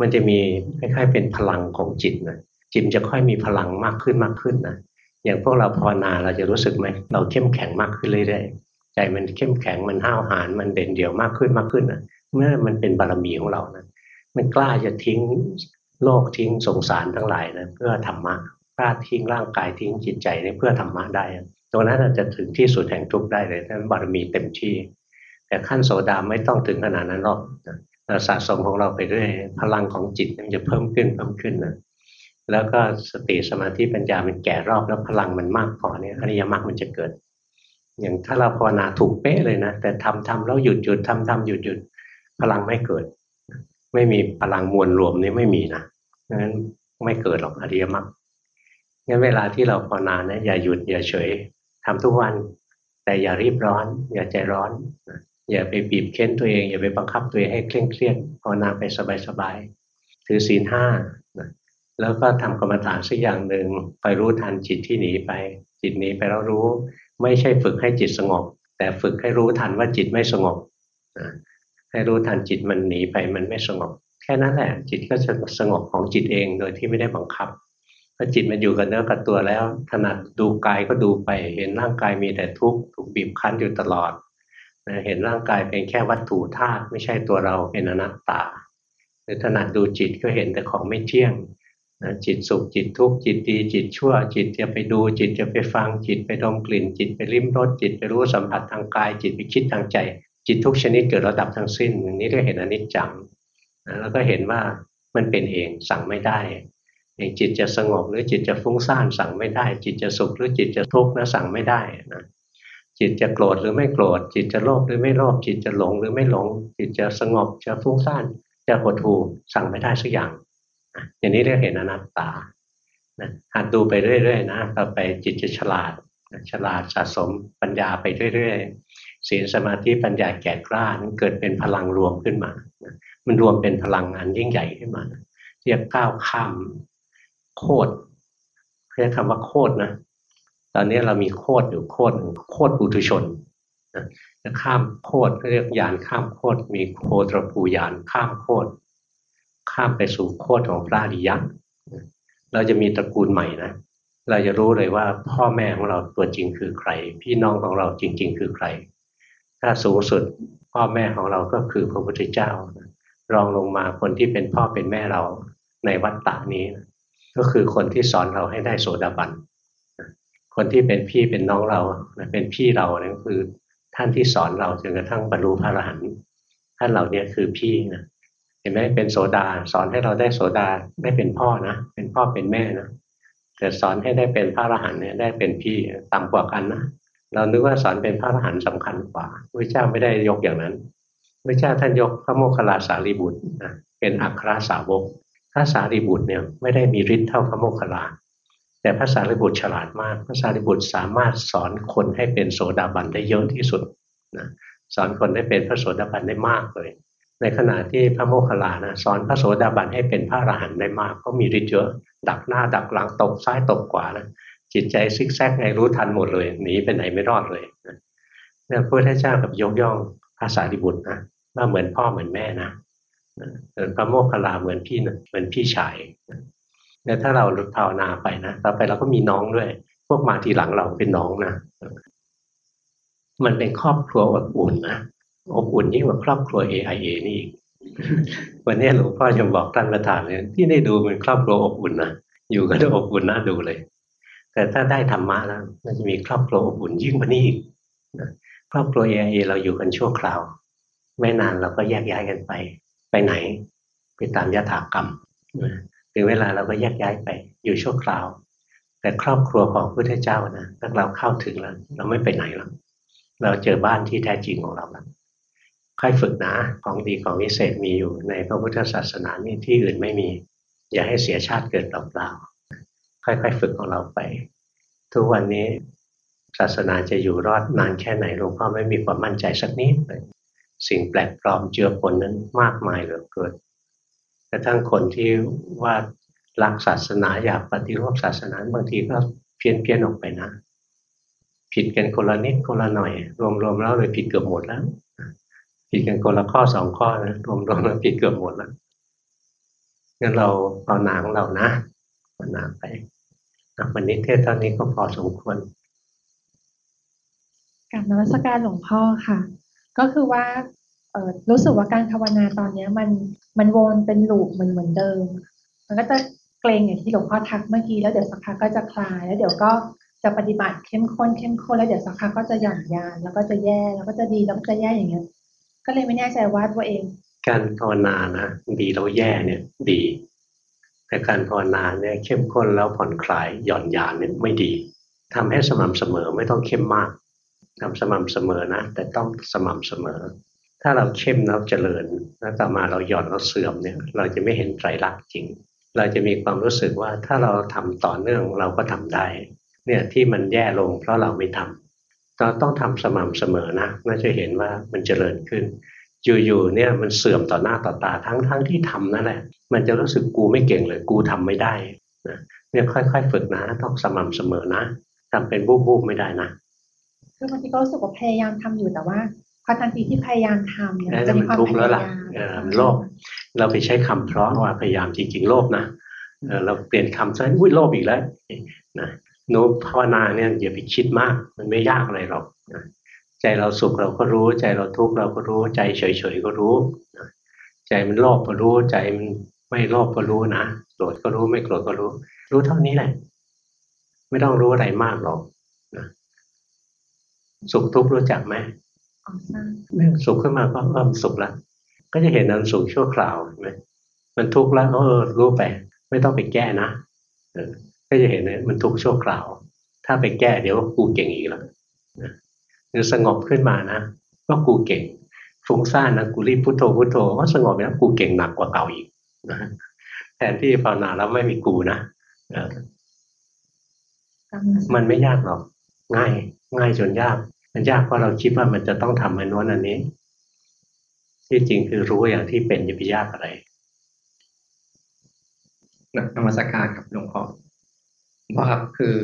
มันจะมีคล้ายๆเป็นพลังของจิตนะจิตจะค่อยมีพลังมากขึ้นมากขึ้นนะอย่างพวกเราภาวนาเราจะรู้สึกไหมเราเข้มแข็งมากขึ้นเรื่อยๆใจมันเข้มแข็งมันห้าวหาญมันเด่นเดี่ยวมากขึ้นมากขึ้นนะเมื่อมันเป็นบารมีของเรานะมันกล้าจะทิ้ง โลกทิ้งสงสารทั้งหลายนะเพื่อธรรมะกล้าทิ้งร่างกายทิ้งจิตใจเพื่อธรรมะได้ตรงนั้นจะถึงที่สุดแห่งทุกข์ได้เลยนั้นบารมีเต็มที่ แต่ขั้นโสดาไม่ต้องถึงขนาดนั้นหรอกเราสะสมของเราไปเรื่อยพลังของจิตมันจะเพิ่มขึ้นเพิ่มขึ้นนะแล้วก็สติสมาธิปัญญามันแก่รอบแล้วพลังมันมากพอเนี่ยอริยมรรคมันจะเกิด อย่างถ้าเราภาวนาถูกเป๊ะเลยนะแต่ทำทำแล้วหยุดหยุดทำทำหยุดหยุดพลังไม่เกิด ไม่มีพลังมวลรวมนี่ไม่มีนะงั้นไม่เกิดหรอกอริยมรรคงั้นเวลาที่เราภาวนาเนี่ยอย่าหยุดอย่าเฉยทำทุกวัน แต่อย่ารีบร้อน อย่าใจร้อน อย่าไปบีบเค้นตัวเอง อย่าไปบังคับตัวเองให้เคร่งเครียดภาวนาไปสบายๆถือศีลห้าแล้วก็ทำกรรมฐานสักอย่างหนึ่งไปรู้ทันจิตที่หนีไป จิตหนีไปแล้วรู้ ไม่ใช่ฝึกให้จิตสงบ แต่ฝึกให้รู้ทันว่าจิตไม่สงบ ให้รู้ทันจิตมันหนีไปมันไม่สงบ แค่นั้นแหละจิตก็จะสงบของจิตเองโดยที่ไม่ได้บังคับพอจิตมันอยู่กับเนื้อกับตัวแล้ว ถนัดดูกายก็ดูไป เห็นร่างกายมีแต่ทุกข์ถูกบีบคั้นอยู่ตลอดเห็นร่างกายเป็นแค่วัตถุธาตุไม่ใช่ตัวเราเป็นอนัตตาหรือถนัดดูจิตก็เห็นแต่ของไม่เที่ยงนะจิตสุขจิตทุกข์จิตดีจิตชั่ว จิตจะไปดูจิตจะไปฟังจิตไปดมกลิ่น จิตไปลิ้มรสจิตไปรู้สัมผัสทางกาย จิตไปคิดทางใจ จิตทุกชนิดเกิดระดับทั้งสิ้นนี้เรียกเห็นอนิจจังนะแล้วก็เห็นว่ามันเป็นเองสั่งไม่ได้อย่างจิตจะสงบหรือจิตจะฟุ้งซ่านสั่งไม่ได้ จิตจะสุขหรือจิตจะทุกข์นะสั่งไม่ได้นะจิตจะโกรธหรือไม่โกรธ จิตจะโลภหรือไม่โลภจิตจะหลงหรือไม่หลง จิตจะสงบจะฟุ้งซ่านจะหดหู่สั่งไม่ได้สักอย่างอย่างนี้เรียกเห็นอนัตตานะหัดดูไปเรื่อยๆนะต่อไปจิตจะฉลาดฉลาดสะสมปัญญาไปเรื่อยๆ ศีลสมาธิปัญญาแก่กล้านั้นเกิดเป็นพลังรวมขึ้นมา มันรวมเป็นพลังอันยิ่งใหญ่ขึ้นมาเรียกก้าวข้ามโคตรเรียกคำว่าโคตรนะ ตอนนี้เรามีโคตรอยู่โคตรโคตรปุถุชนจะข้ามโคตรเรียกยานข้ามโคตรมีโคตรภูยานข้ามโคตรข้ามไปสู่โคตรของพระอริยะเราจะมีตระกูลใหม่นะเราจะรู้เลยว่าพ่อแม่ของเราตัวจริงคือใคร พี่น้องของเราจริง ๆ คือใคร ถ้าสูงสุดพ่อแม่ของเราก็คือพระพุทธเจ้า รองลงมาคนที่เป็นพ่อเป็นแม่เราในวัฏฏะนี้ ก็คือคนที่สอนเราให้ได้โสดาบันคนที่เป็นพี่เป็นน้องเราเป็นพี่เราเนี่ยคือท่านที่สอนเราจนกระทั่งบรรลุพระอรหันต์ท่านเหล่านี้คือพี่นะเห็นไหมเป็นโสดาสอนให้เราได้โสดาได้เป็นพ่อนะเป็นพ่อเป็นแม่นะแต่สอนให้ได้เป็นพระอรหันต์เนี่ยได้เป็นพี่ต่ำกว่ากันนะ เรานึกว่าสอนเป็นพระอรหันต์สำคัญกว่าพระเจ้าไม่ได้ยกอย่างนั้นพระเจ้าท่านยกพระโมคคัลลาสารีบุตรนะเป็นอัครสาวก พระสารีบุตรเนี่ยไม่ได้มีฤทธิ์เท่าพระโมคคัลลา แต่พระสารีบุตรฉลาดมาก พระสารีบุตรสามารถสอนคนให้เป็นโสดาบันได้เยอะที่สุดนะสอนคนได้เป็นพระโสดาบันได้มากเลย ในขณะที่พระโมคคัลลานะสอนพระโสดาบันให้เป็นพระอรหันต์ได้มากเขามีฤทธิ์เยอะ ดักหน้าดักหลังตกซ้ายตกขวานะ จิตใจซิกแซกไงรู้ทันหมดเลยหนีไปไหนไม่รอดเลยเนี่ยพระพุทธเจ้ากับยกย่องภาษาดิบุตรนะว่าเหมือนพ่อเหมือนแม่นะส่วนพระโมคคัลลาเหมือนพี่เหมือนพี่ชายเนี่ยถ้าเราภาวนาไปนะต่อไปเราก็มีน้องด้วย พวกมาทีหลังเราเป็นน้องนะมันเป็นครอบครัวอบอุ่นนะอบอุ่นยิ่งกว่าครอบครัว AIA นี่อีกวันนี้หลวงพ่อยังบอกท่านประธานเลยที่ได้ดูเป็นครอบครัวอบอุ่นนะอยู่ก็ได้อบอุ่นน่าดูเลย แต่ถ้าได้ธรรมะแล้วมันจะมีครอบครัวอบอุ่นยิ่งกว่านี้อีกครอบครัวเอเอเราอยู่กันชั่วคราว ไม่นานเราก็แยกย้ายกันไป ไปไหน ไปตามยถากรรมถึงเวลาเราก็แยกย้ายไปอยู่ชั่วคราว แต่ครอบครัวของพระพุทธเจ้านะถ้าเราเข้าถึงแล้ว เราไม่ไปไหนแล้วเราเจอบ้านที่แท้จริงของเราแล้วค่อยฝึกนะของดีของวิเศษมีอยู่ในพระพุทธศาสนานี่ที่อื่นไม่มี อย่าให้เสียชาติเกิดเปล่าๆ ค่อยๆฝึกของเราไป ทุกวันนี้ศาสนาจะอยู่รอดนานแค่ไหนหลวงพ่อไม่มีความมั่นใจสักนิดเลยสิ่งแปลกปลอมเจือปนนั้นมากมายเหลือเกินกระทั่งคนที่ว่ารักศาสนาอยากปฏิรูปศาสนาบางทีก็เพี้ยนเพียนออกไปนะ ผิดกันคนละนิดคนละหน่อย รวมๆแล้วเลยผิดเกือบหมดแล้ว ผิดกันคนละข้อสองข้อนะรวมๆแล้วผิดเกือบหมดแล้วงั้นเราเอาหนาของเรานะภาวนาไป วันนี้เทศเท่านี้ก็พอสมควรกับนวัตการหลวงพ่อค่ะ ก็คือว่าเออรู้สึกว่าการภาวนาตอนนี้มันมันวนเป็นลูปเหมือนเหมือนเดิม มันก็จะเกรงอย่างที่หลวงพ่อทักเมื่อกี้แล้วเดี๋ยวสักพักก็จะคลาย แล้วเดี๋ยวก็จะปฏิบัติเข้มข้นเข้มข้นแล้วเดี๋ยวสักพักก็จะหย่อนยานแล้วก็จะแย่แล้วก็จะดีแล้วก็จะแย่อย่างเงี้ยก็เลยไม่แน่ใจว่าตัวเอง การภาวนานะดีแล้วแย่เนี่ยดี แต่การภาวนาเนี่ยเข้มข้นแล้วผ่อนคลายหย่อนยานเนี่ยไม่ดีทำให้สม่ำเสมอไม่ต้องเข้มมากทำสม่ำเสมอนะ แต่ต้องสม่ำเสมอ ถ้าเราเข้มแล้วเจริญแล้วต่อมาเราหย่อนเราเสื่อมเนี่ย เราจะไม่เห็นไตรลักษณ์จริง เราจะมีความรู้สึกว่าถ้าเราทำต่อเนื่องเราก็ทำได้ เนี่ยที่มันแย่ลงเพราะเราไม่ทำเราต้องทำสม่ำเสมอนะน่าจะเห็นว่ามันเจริญขึ้น อยู่ๆเนี่ยมันเสื่อมต่อหน้าต่อตาทั้งๆทที่ทำนั่นแหละ มันจะรู้สึกกูไม่เก่งเลยกูทำไม่ได้นะเนี่ยค่อย ๆ ฝึกนะต้องสม่ำเสมอนะทำเป็นบูบๆไม่ได้นะคือบางทีก็รู้สึกว่าพยายามทำอยู่แต่ว่าพอทันทีที่พยายามทำเนี่ยจะมีความพยายามมันโลภเราไปใช้คำเพราะว่าพยายามจริงๆโลภนะเราเปลี่ยนคำซะอุ้ยโลภอีกแล้วนะโน้ภาวนาเนี่ยอย่าไปคิดมาก มันไม่ยากอะไรหรอกนะ ใจเราสุขเราก็รู้ ใจเราทุกข์เราก็รู้ ใจเฉยๆก็รู้ ใจมันโลภก็รู้ ใจมันไม่โลภก็รู้นะโกรธก็รู้ไม่โกรธก็รู้ รู้เท่านี้แหละ ไม่ต้องรู้อะไรมากหรอกนะสุขทุกข์รู้จักไหมสุขขึ้นมาก็เริ่มสุขแล้วก็จะเห็นนั้นสุขชั่วคราวไหมมันทุกข์แล้วเออรู้ไป ไม่ต้องไปแก้นะเออก็จะเห็นเลยมันทุกข์ชั่วคราว ถ้าไปแก้เดี๋ยวกูเก่งอีกแล้ว หรือสงบขึ้นมานะก็กูเก่งฟุ้งซ่านนะกูรีบพุทโธพุทโธก็สงบแล้วกูเก่งหนักกว่าเก่าอีกนะแทนที่ภาวนาแล้วไม่มีกูนะมันไม่ยากหรอก ง่าย ง่ายจนยาก มันยากเพราะเราคิดว่ามันจะต้องทำอันโน้นอันนี้ ที่จริงคือรู้อย่างที่เป็นจะไปยากอะไรนมัสการกับหลวงพ่อพ่อครับคือ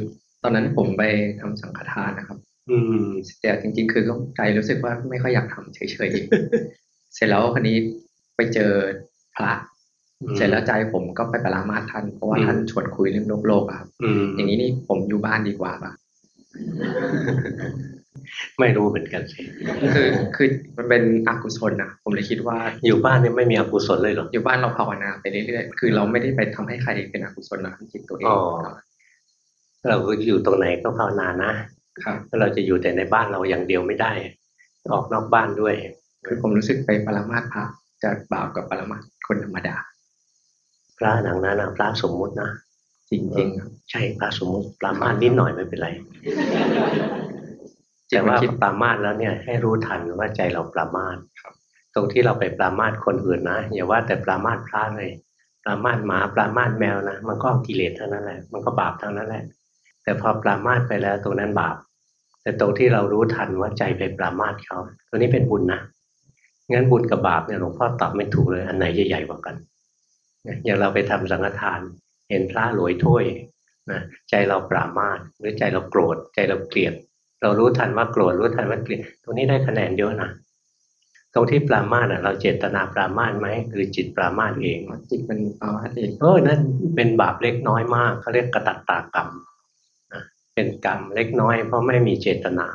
ตอนนั้นผมไปทำสังฆทานนะครับ อืมแต่จริง ๆ คือก็ใจรู้สึกว่าไม่ค่อยอยากทำเฉยๆเสร็จแล้วคนนี้ไปเจอพระเสร็จแล้วใจผมก็ไปปรามาท่านเพราะว่าท่านชวนคุยเรื่องโลกโลกครับอย่างนี้นี่ผมอยู่บ้านดีกว่าป่ะไม่รู้เหมือนกันสิคือคือมันเป็นอกุศลนะผมเลยคิดว่าอยู่บ้านนี่ไม่มีอกุศลเลยหรออยู่บ้านเราภาวนาไปเรื่อยๆคือเราไม่ได้ไปทำให้ใครเป็นอกุศลนะจิตตัวเองเราอยู่ตรงไหนก็ภาวนานะครับ เราจะอยู่แต่ในบ้านเราอย่างเดียวไม่ได้ ออกนอกบ้านด้วย คือผมรู้สึกไปปรามาสพระจะบาปกับปรามาสคนธรรมดา พระหนังนั้นพระสมมุตินะจริงๆใช่พระสมมติปรามาสนิดหน่อยไม่เป็นไรแต่ว่าปรามาสแล้วเนี่ย ให้รู้ทันว่าใจเราปรามาสตรงที่เราไปปรามาสคนอื่นนะอย่าว่าแต่ปรามาสพระเลยปรามาสหมาปรามาสแมวนะมันก็กิเลสทั้งนั้นแหละมันก็บาปทั้งนั้นแหละ แต่พอปรามาสไปแล้วตรงนั้นบาป แต่ตรงที่เรารู้ทันว่าใจไปปรามาสเขาตัวนี้เป็นบุญนะงั้นบุญกับบาปเนี่ยหลวงพ่อตอบไม่ถูกเลย อันไหนใหญ่ๆกว่ากันอย่างเราไปทำสังฆทาน เห็นพระหลวยถ้วยนะใจเราปรามาสหรือใจเราโกรธ ใจเราเกลียด เรารู้ทันว่าโกรธรู้ทันว่าเกลียดตรงนี้ได้คะแนนเยอะนะตรงที่ปรามาสเราเจตนาปรามาสไหมหรือจิตปรามาสเองจิตมันปรามาสเองเออนั่นเป็นบาปเล็กน้อยมากเขาเรียกกระตัตตากรรม เป็นกรรมเล็กน้อย เพราะไม่มีเจตนา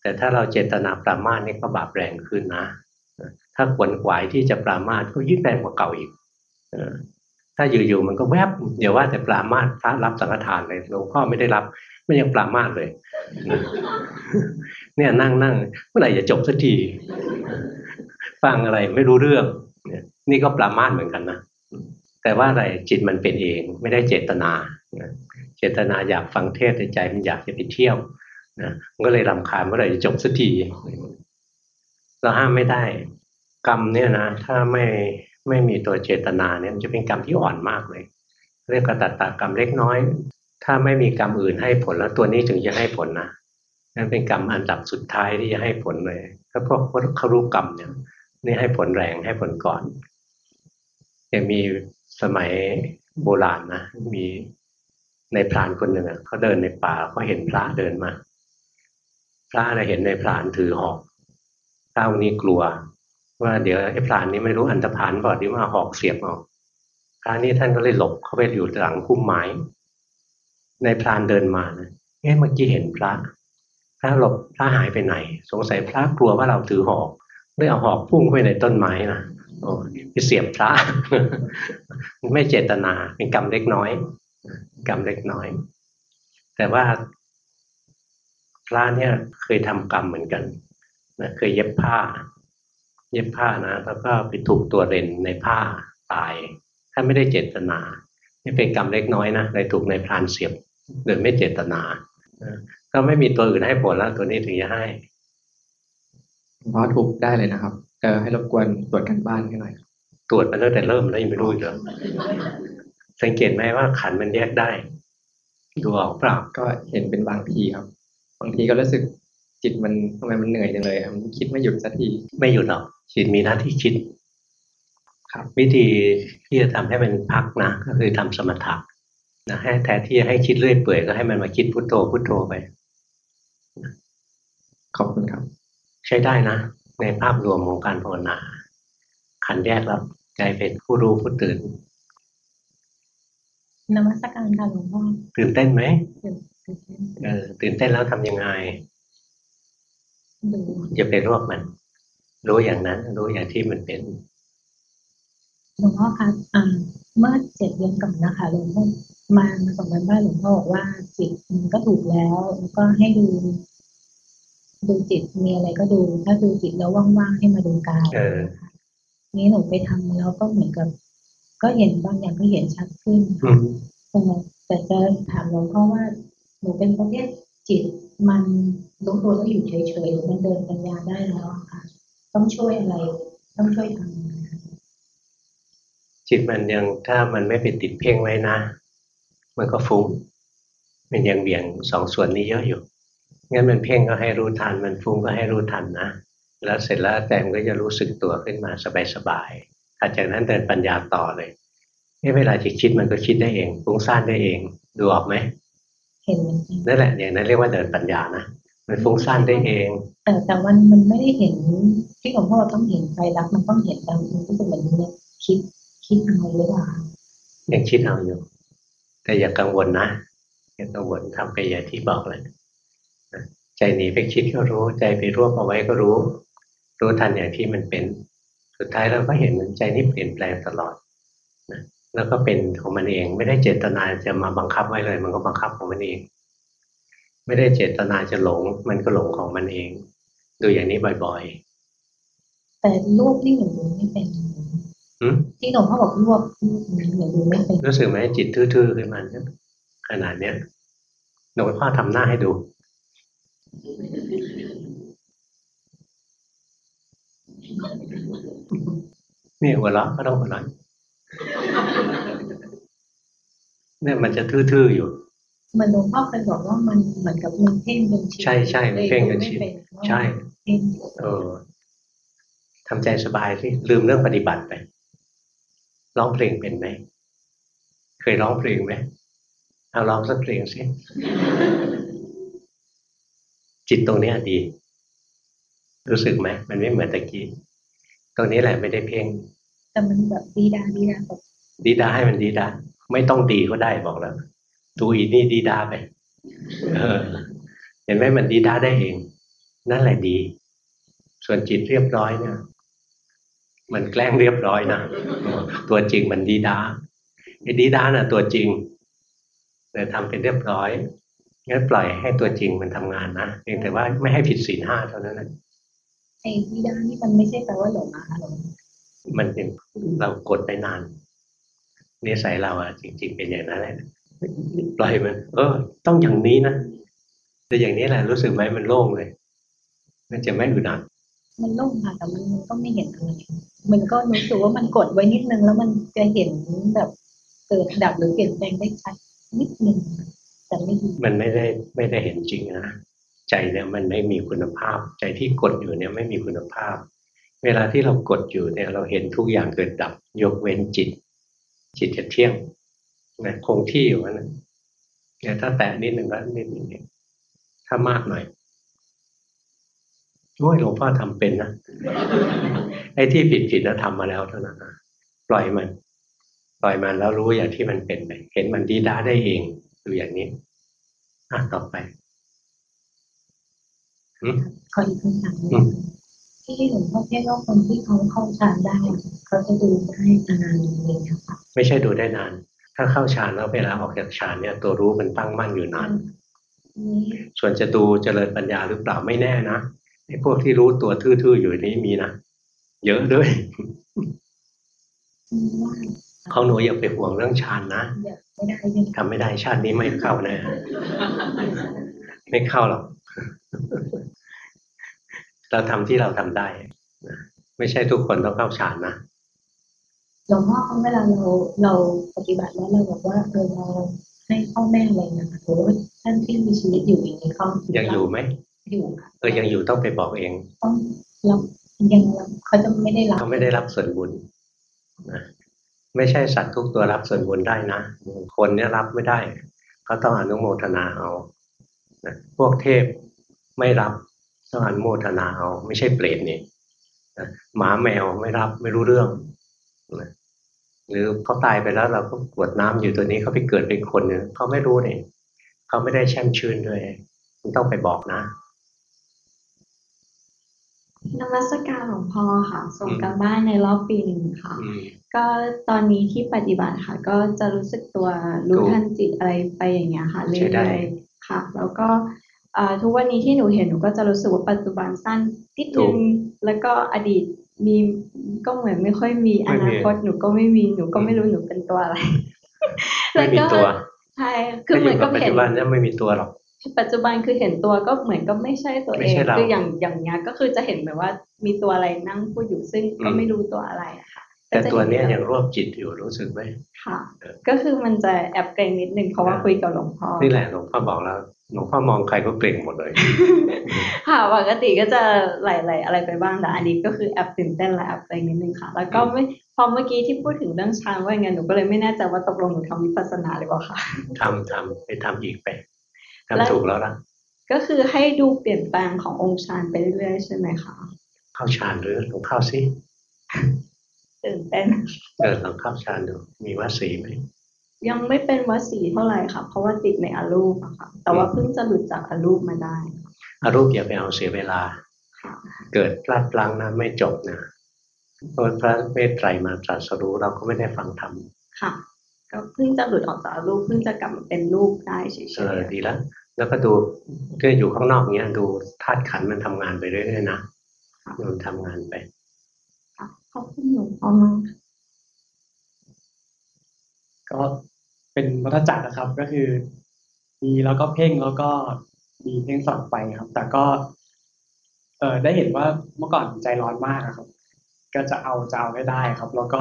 แต่ถ้าเราเจตนาปรามาสนี่ก็บาปแรงขึ้นนะ ถ้าขวนขวายที่จะปรามาสก็ยิ่งแรงกว่าเก่าอีกถ้าอยู่ๆมันก็แวบเดี๋ยวว่าแต่ปรามาสพระรับสังฆทานเลยหลวงพ่อไม่ได้รับไม่ยังปรามาสเลย เนี่ยนั่งนั่งเมื่อไหร่จะจบสักทีฟังอะไรไม่รู้เรื่องนี่ก็ปรามาสเหมือนกันนะแต่ว่าอะไรจิตมันเป็นเองไม่ได้เจตนา ตนาอยากฟังเทศแต่ใจมันอยากจะไปเที่ยวนะก็เลยรำคาญเมื่อไหร่จะจบสักทีเราห้ามไม่ได้ กรรมเนี่ยนะ ถ้าไม่ไม่มีตัวเจตนาเนี่ยมันจะเป็นกรรมที่อ่อนมากเลย เรียกกระตัตตากรรมเล็กน้อย ถ้าไม่มีกรรมอื่นให้ผลแล้วตัวนี้ถึงจะให้ผลนะนั่นเป็นกรรมอันดับสุดท้ายที่จะให้ผลเลยก็เพราะเขารู้กรรมเนี่ยนี่ให้ผลแรงให้ผลก่อนยังมีสมัยโบราณนะมี ในพรานคนหนึ่งเขาเดินในป่าเขาเห็นพระเดินมา พระอะเห็นในพรานถือหอกพระองค์นี้กลัว ว่าเดี๋ยวไอ้พรานนี้ไม่รู้อันตรพานบอดที่ว่าหอกเสียบออกพระนี้ท่านก็เลยหลบเข้าไปอยู่หลังพุ่มไม้ในพรานเดินมานะเอ๊ะเมื่อกี้เห็นพระ พระหลบพระหายไปไหน สงสัยพระกลัวว่าเราถือหอกเลยเอาหอกพุ่งไปในต้นไม้นะโอ้ไปเสียบพระ ไม่เจตนาเป็นกรรมเล็กน้อย กรรมเล็กน้อย แต่ว่าพระเนี่ยเคยทำกรรมเหมือนกันนะเคยเย็บผ้า เย็บผ้านะแล้วก็ไปถูกตัวเรนในผ้าตาย ถ้าไม่ได้เจตนานี่เป็นกรรมเล็กน้อยนะเลยถูกในพรานเสียบโดยไม่เจตนาก็ไม่มีตัวอื่นให้ผลแล้วตัวนี้ถึงจะให้เพราะถูกได้เลยนะครับจะให้รบกวนตรวจกันบ้านให้หน่อยตรวจมาตั้งแต่เริ่มแล้วยังไม่รู้อีกเหรอ สังเกตไหมว่าขันมันแยกได้ดูออกเปล่าก็เห็นเป็นบางทีครับ บางทีก็รู้สึกจิตมันทำไมมันเหนื่อยจังเลยมันคิดไม่หยุดสักทีไม่หยุดหรอกจิตมีหน้าที่คิด ครับ วิธีที่จะทำให้มันพักนะก็คือทำสมถะนะให้แทนที่จะให้คิดเรื่อยเปื่อยก็ให้มันมาคิดพุทโธพุทโธไปขอบคุณครับ ใช้ได้นะ ในภาพรวมของการภาวนาขันแยกแล้วใจเป็นผู้รู้ผู้ตื่น นมัสการค่ะหลวงพ่อตื่นเต้นไหมเออตื่นเต้นแล้วทำยังไงอย่าไปรวบมัน รู้อย่างนั้น รู้อย่างที่มันเป็นหลวงพ่อคะอ่าเมื่อเจ็ดเดือนก่อนนะคะหลวงพ่อมาสองวันบ้านหลวงพ่อบอกว่าจิตมันก็ถูกแล้วแล้วก็ให้ดู ดูจิตมีอะไรก็ดู ถ้าดูจิตแล้วว่างๆให้มาดูกายนี้หนูไปทำแล้วก็เหมือนกับ ก็เห็นบางอย่างก็เห็นชัดขึ้นแต่จะถามหลวงพ่อว่าหนูเป็นประเภทจิตมันรู้ตัวแล้วอยู่เฉยๆหรือมันเดินปัญญาได้แล้วค่ะ ต้องช่วยอะไร ต้องช่วยทำจิตมันยังถ้ามันไม่ไปติดเพ่งไว้นะ มันก็ฟุ้งมันยังเบี่ยงสองส่วนนี้เยอะอยู่งั้นมันเพ่งก็ให้รู้ทัน มันฟุ้งก็ให้รู้ทันนะ แล้วเสร็จแล้วใจมันก็จะรู้สึกตัวขึ้นมาสบายๆ ถัดจากนั้นเดินปัญญาต่อเลยเวลาจะคิดมันก็คิดได้เองฟุ้งซ่านได้เอง ดูออกไหมเห็นนั่นแหละอย่างนั้นเรียกว่าเดินปัญญานะมันฟุ้งซ่านได้เองแต่แต่มันมันไม่ได้เห็นที่หลวงพ่อต้องเห็นไฟรักมันต้องเห็นแต่มันก็เป็นเหมือนเนี่ยคิดคิดเอาหรือเปล่ายังคิดเอาอยู่ แต่อย่ากังวลนะอย่ากังวลทำไปอย่างที่บอกเลยใจหนีไปคิดก็รู้ ใจไปรวบเอาไว้ก็รู้ รู้ทันอย่างที่มันเป็น สุดท้ายเราก็เห็นใจนี้เปลี่ยนแปลงตลอดนะแล้วก็เป็นของมันเอง ไม่ได้เจตนาจะมาบังคับไว้เลย มันก็บังคับของมันเอง ไม่ได้เจตนาจะหลง มันก็หลงของมันเอง ดูอย่างนี้บ่อยๆ แต่รูปที่หนูดูไม่เป็นที่หลวงพ่อบอกรวบรูปนี้หนูดูไม่เป็นรู้สึกไหมจิตทื่อๆขึ้นมาขนาดเนี้ยหลวงพ่อทำหน้าให้ดู นี่หัวเราะก็ต้องหัวเราะเนี่ยมันจะทื่อๆอยู่ มันหลวงพ่อเคยบอกว่ามันเหมือนกับมันเพ่งเป็นชิ้นใช่ใช่เพ่งเป็นชิ้นใช่เออทำใจสบายสิลืมเรื่องปฏิบัติไปร้องเพลงเป็นไหมเคยร้องเพลงไหมเอาร้องสักเพลงสิจิตตรงนี้ดี รู้สึกไหมมันไม่เหมือนตะกี้ ตรงนี้แหละไม่ได้เพ่งแต่มันแบบดีดาดีดาแบบดีดาให้มันดีดาไม่ต้องดีก็ได้บอกแล้วดูอีนี่ดีดาไปเออเห็นไหมมันดีดาได้เอง นั่นแหละดี ส่วนจิตเรียบร้อยเนี่ยมันแกล้งเรียบร้อยนะตัวจริงมันดีดาไอ้ดีด้าน่ะ ตัวจริงแต่ทำเป็นเรียบร้อยงั้นปล่อยให้ตัวจริงมันทำงานนะเพียงแต่ว่าไม่ให้ผิดศีลห้าเท่านั้นนะ ไอ้ที่ด้านนี่มันไม่ใช่แปลว่าหลงนะคะหลงมันเป็นเรากดไปนานนิสัยเราอะจริง ๆ เป็นอย่างนั้นแหละปล่อยมัน เออ ต้องอย่างนี้นะแต่อย่างนี้แหละรู้สึกไหมมันโล่งเลย มันจะไม่อึดอัดมันโล่งค่ะแต่มันมันก็ไม่เห็นอะไรมันก็รู้สึกว่ามันกดไว้นิดนึงแล้วมันจะเห็นแบบเกิดดับหรือเปลี่ยนแปลงได้ชัดนิดนึงแต่ไม่ดีมันไม่ได้ไม่ได้เห็นจริงนะ ใจเนี่ยมันไม่มีคุณภาพ ใจที่กดอยู่เนี่ยไม่มีคุณภาพ เวลาที่เรากดอยู่เนี่ยเราเห็นทุกอย่างเกิดดับ ยกเว้นจิต จิตจะเที่ยงนะคงที่อยู่นะเนี่ยถ้าแตะนิดหนึ่งก็นิดหนึ่งถ้ามากหน่อยโอ้ยหลวงพ่อทำเป็นนะไอ้ที่ผิดผิดแล้วทำมาแล้วเท่านั้นนะปล่อยมัน ปล่อยมันแล้วรู้อย่างที่มันเป็นไปเห็นมันดีด้าได้เองดูอย่างนี้อะต่อไป ขออีกคำถามหนึ่อืงมที่หลวงพ่อเทศว่าคนที่เขาเข้าฌานได้อะเขาจะดูได้นานๆเลยนะคะไม่ใช่ดูได้นาน ถ้าเข้าฌานแล้วเวลาออกจากฌานเนี่ยตัวรู้มันตั้งมั่นอยู่นานนี้ส่วนจะดูเจริญปัญญาหรือเปล่าไม่แน่นะไอ้พวกที่รู้ตัวทื่อๆอยู่นี้มีนะเยอะด้วยว่าของหนูอย่าไปห่วงเรื่องฌานนะเดี๋ยวไม่ได้ยังทำไม่ได้ชาตินี้ไม่เข้าแน่ไม่เข้าหรอก เราทำที่เราทำได้นะไม่ใช่ทุกคนต้องเข้าฌานนะหลวงพ่อเวลาเราเราปฏิบัติแล้วเราบอกว่าเออเราให้พ่อแม่อะไรนะคะหรือว่าท่านที่มีชีวิตอยู่อย่างนี้เขายังอยู่ไหมอยู่ค่ะเออยังอยู่ต้องไปบอกเอง ต้องรับยังรับเขาจะไม่ได้รับเขาไม่ได้รับส่วนบุญนะไม่ใช่สัตว์ทุกตัวรับส่วนบุญได้นะคนเนี่ยรับไม่ได้เขาต้องอนุโมทนาเอานะพวกเทพไม่รับ ต้องอนุโมทนาเอาไม่ใช่เปรตนี่นะหมาแมวไม่รับไม่รู้เรื่องนะหรือเขาตายไปแล้วเราก็กรวดน้ำอยู่ตัวนี้เขาไปเกิดเป็นคนเนี่ยเขาไม่รู้เนี่ยเขาไม่ได้แช่มชื่นด้วยคุณต้องไปบอกนะนมัสการหลวงพ่อค่ะ ส่งอืมการบ้านในรอบปีหนึ่งค่ะอืมก็ตอนนี้ที่ปฏิบัติค่ะ ก็จะรู้สึกตัวรู้ถูกทันจิตอะไรไปอย่างเงี้ยค่ะใช้เรื่ได้อยๆค่ะ แล้วก็เอ่อ ทุกวันนี้ที่หนูเห็นหนูก็จะรู้สึกว่าปัจจุบันสั้นนิดนึงแล้วก็อดีตมีก็เหมือนไม่ค่อยมีอนาคตหนูก็ไม่มีหนูก็ไม่รู้หนูเป็นตัวอะไรไม่มีตัวใช่คือเหมือนถ้ากับยู่ปัจเห็นจุบันเนี่ยไม่มีตัวหรอกปัจจุบันคือเห็นตัวก็เหมือนก็ไม่ใช่ตัวไม่เองใช่เราคืออย่างอย่างเงี้ยก็คือจะเห็นแบบว่ามีตัวอะไรนั่งพูดอยู่ซึ่งก็อืมไม่รู้ตัวอะไรอะค่ะแต่ก็จะตัวเนี้ยห็ยังรวบจิตอยู่รู้สึกไหมค่ะเออก็คือมันจะแอบเกรงนิดนึงเพราะว่าเออคุยกับหลวงพ่อนี่แหละหลวงพ่อบอกแล้ว หลวงพ่อมองใครก็เกรงหมดเลย ค่ะปกติก็จะไหลๆอะไรไปบ้างแต่อันนี้ก็คือแอบตื่นเต้นและแอบเกรงนิดนึงค่ะ แล้วก็ไม่พอเมื่อกี้ที่พูดถึงเรื่องฌานว่าอย่างไงหนูก็เลยไม่แน่ใจว่าตกลงหนูทำวิปัสสนาหรือเปล่าค่ะทำทำไปทำอีกไปแล้วทำถูกแล้วล่ะก็คือให้ดูเปลี่ยนแปลงขององค์ฌานไปเรื่อยๆใช่ไหมคะเข้าฌานหรือลองเข้าสิตื่นเต้นเออลองเข้าฌานดูมีวสีไหม ยังไม่เป็นวสีเท่าไหร่ค่ะ เพราะว่าติดในอรูปอะค่ะ แต่ว่าเพิ่งจะหลุดจากอรูปมาได้อารูปอย่าไปเอาเสียเวลาค่ะเกิดพลาดพลั้งนะไม่จบนะเพราะพระเมตไตรมาตรัสรู้เราก็ไม่ได้ฟังธรรมค่ะ ก็เพิ่งจะหลุดออกจากอรูปเพิ่งจะกลับมาเป็นรูปได้เฉยเออดีแล้วแล้วก็ดูก็อยู่ข้างนอกเนี้ยดูธาตุขันธ์มันทำงานไปเรื่อยๆนะมันทำงานไปๆค่ะขอบคุณหลวงพ่อมากค่ะก็ เป็นวัฏจักรนะครับ ก็คือ มีแล้วก็เพ่งแล้วก็มีเพ่งสลับไปครับ แต่ก็ เออได้เห็นว่าเมื่อก่อนใจร้อนมากอะครับ ก็จะเอาจะเอาให้ได้ครับ แล้วก็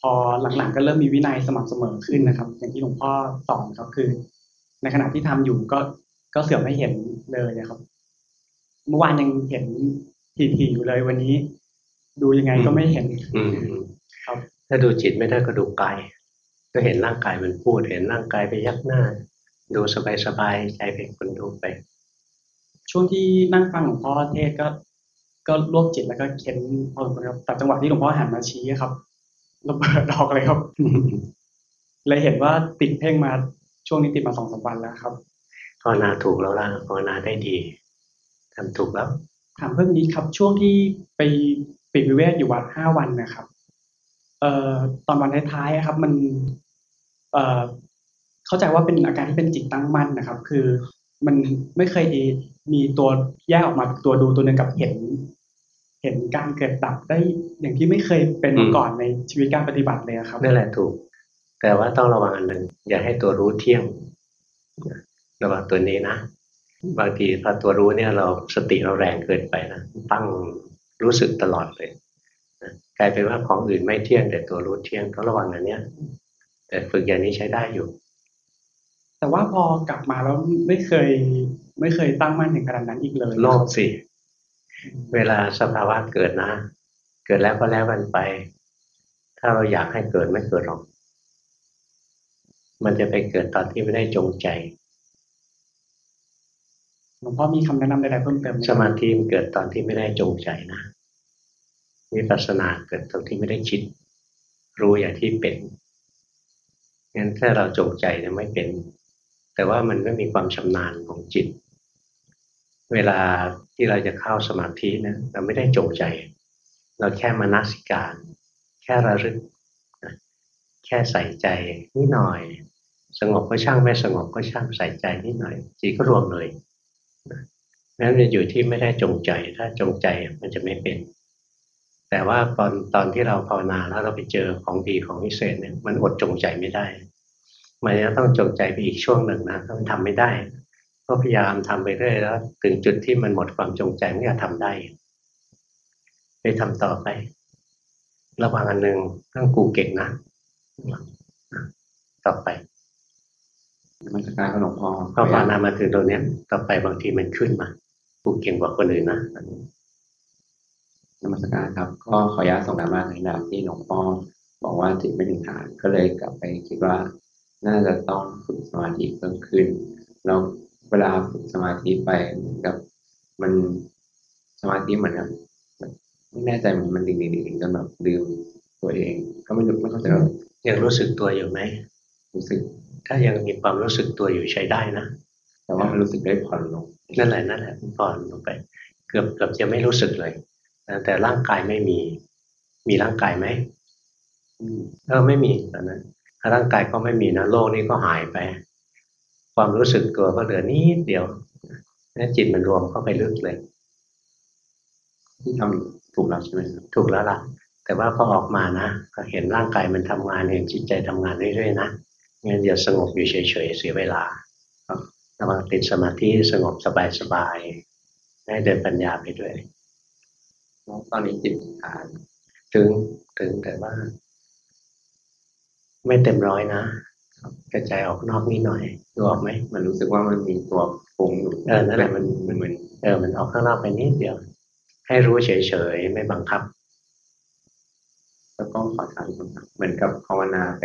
พอหลังๆก็เริ่มมีวินัยสม่ำเสมอขึ้นนะครับ อย่างที่หลวงพ่อสอนครับคือ ในขณะที่ทำอยู่ก็ก็เสื่อมไม่เห็นเลยนะครับ เมื่อวานยังเห็นทีๆอยู่เลยวันนี้ ดูยังไงก็ไม่เห็นอืมอืมครับ ถ้าดูจิตไม่ได้ก็ดูกาย ก็เห็นร่างกายมันพูด เห็นร่างกายไปยักหน้า ดูสบายๆใจเป็นคนดูไป ช่วงที่นั่งฟังหลวงพ่อเทศน์ก็ก็รวบจิตแล้วก็เค้นพอสมควรครับแต่จังหวะที่หลวงพ่อหันมาชี้ครับระเบิดออกเลยครับ เลยเห็นว่าติดเพ่งมาช่วงนี้ติดมาสองสามวันแล้วครับภาวนาถูกแล้วล่ะภาวนาได้ดีทำถูกแล้ว ถามเพิ่มนี้ครับช่วงที่ไปปิดวิเวกอยู่วัดห้าวันนะครับ เอ่อตอนวันท้ายๆอะครับ มัน เข้าใจว่าเป็นอาการที่เป็นจิตตั้งมั่นนะครับ คือมันไม่เคยมีตัวแยกออกมาตัวดูตัวหนึ่งกับเห็น เห็นการเกิดดับได้อย่างที่ไม่เคยเป็นมาก่อนในชีวิตการปฏิบัติเลยครับนั่นแหละถูก แต่ว่าต้องระวังอันหนึ่งอย่าให้ตัวรู้เที่ยงระวังตัวนี้นะบางทีพอตัวรู้เนี่ยเราสติเราแรงเกินไปนะตั้งรู้สึกตลอดเลยกลายเป็นว่าของอื่นไม่เที่ยงแต่ตัวรู้เที่ยงต้องระวังอันเนี้ย แต่ฝึกอย่างนี้ใช้ได้อยู่ แต่ว่าพอกลับมาแล้วไม่เคย ไม่เคยตั้งมั่นถึงขนาดนั้นอีกเลยโลภสิ เวลาสภาวะเกิดนะ เกิดแล้วก็แล้วกันไป ถ้าเราอยากให้เกิดไม่เกิดหรอก มันจะไปเกิดตอนที่ไม่ได้จงใจหลวงพ่อมีคำแนะนำใดๆเพิ่มเติมไหมสมาธิมันเกิดตอนที่ไม่ได้จงใจนะวิปัสสนาเกิดตอนที่ไม่ได้คิด รู้อย่างที่เป็น งั้นถ้าเราจงใจเนี่ยไม่เป็น แต่ว่ามันไม่มีความชำนาญของจิต เวลาที่เราจะเข้าสมาธินะเราไม่ได้จงใจ เราแค่มานาสิการ แค่ระลึกแค่ใส่ใจนิดหน่อย สงบก็ช่างไม่สงบก็ช่างใส่ใจนิดหน่อยจิตก็รวมเลยนะนั้นมันอยู่ที่ไม่ได้จงใจ ถ้าจงใจมันจะไม่เป็น แต่ว่าตอนตอนที่เราภาวนาแล้วเราไปเจอของดีของพิเศษเนี่ยมันอดจงใจไม่ได้มันจะต้องจงใจไปอีกช่วงหนึ่งนะถ้ามันทำไม่ได้ ก็พยายามทำไปเรื่อยแล้วถึงจุดที่มันหมดความจงใจมันจะทำได้ ไปทำต่อไประวังอันหนึ่งเรื่องกูเก่งนะต่อไปนมัสการครับหลวงพ่อพอภาวนามาถึงตรงเนี้ยต่อไปบางทีมันขึ้นมา กูเก่งกว่าคนอื่นนะ นมัสการครับ ก็ขออนุญาตส่งการบ้านในดาบที่หลวงพ่อบอกว่าจิตไม่ถึงฐานก็เลยกลับไปคิดว่า น่าจะต้องฝึกสมาธิเพิ่มขึ้นแล้วเวลาฝึกสมาธิไปเหมือนกับมันสมาธิเหมือนกับไม่แน่ใจมันมันดิ่งดิ่งดิ่งจนแบบลืมตัวเอง ก็ไม่รู้ไม่เข้าใจว่ายังรู้สึกตัวอยู่ไหมรู้สึก ถ้ายังมีความรู้สึกตัวอยู่ใช้ได้นะแต่ว่ามันรู้สึกได้ผ่อนลงนั่นแหละนั่นแหละผ่อนลงไป เกือบเกือบจะไม่รู้สึกเลย แต่ร่างกายไม่มี มีร่างกายไหมเออไม่มีตอนนั้นร่างกายก็ไม่มีนะโลกนี้ก็หายไป ความรู้สึกตัวก็เหลือนิดเดียวแล้วจิตมันรวมเข้าไปลึกเลยที่ทำถูกแล้วใช่ไหมถูกแล้วล่ะ แต่ว่าพอออกมานะก็เห็นร่างกายมันทำงานเห็นจิตใจทำงานเรื่อยๆนะงั้นอย่าสงบอยู่เฉยๆเสียเวลาระวังติดสมาธิสงบสบายๆให้เดินปัญญาไปด้วย แล้วตอนนี้จิตถึงฐาน ถึงถึงแต่ว่า ไม่เต็มร้อยนะกระจายออกนอกนิดหน่อยดูออกไหมมันรู้สึกว่ามันมีตัวฟุ้งอยู่เออนั่นแหละมันมันเหมือนเออมันออกข้างนอกไปนิดเดียว ให้รู้เฉยๆไม่บังคับ แล้วก็ขอถามคุณครับเหมือนกับภาวนาไป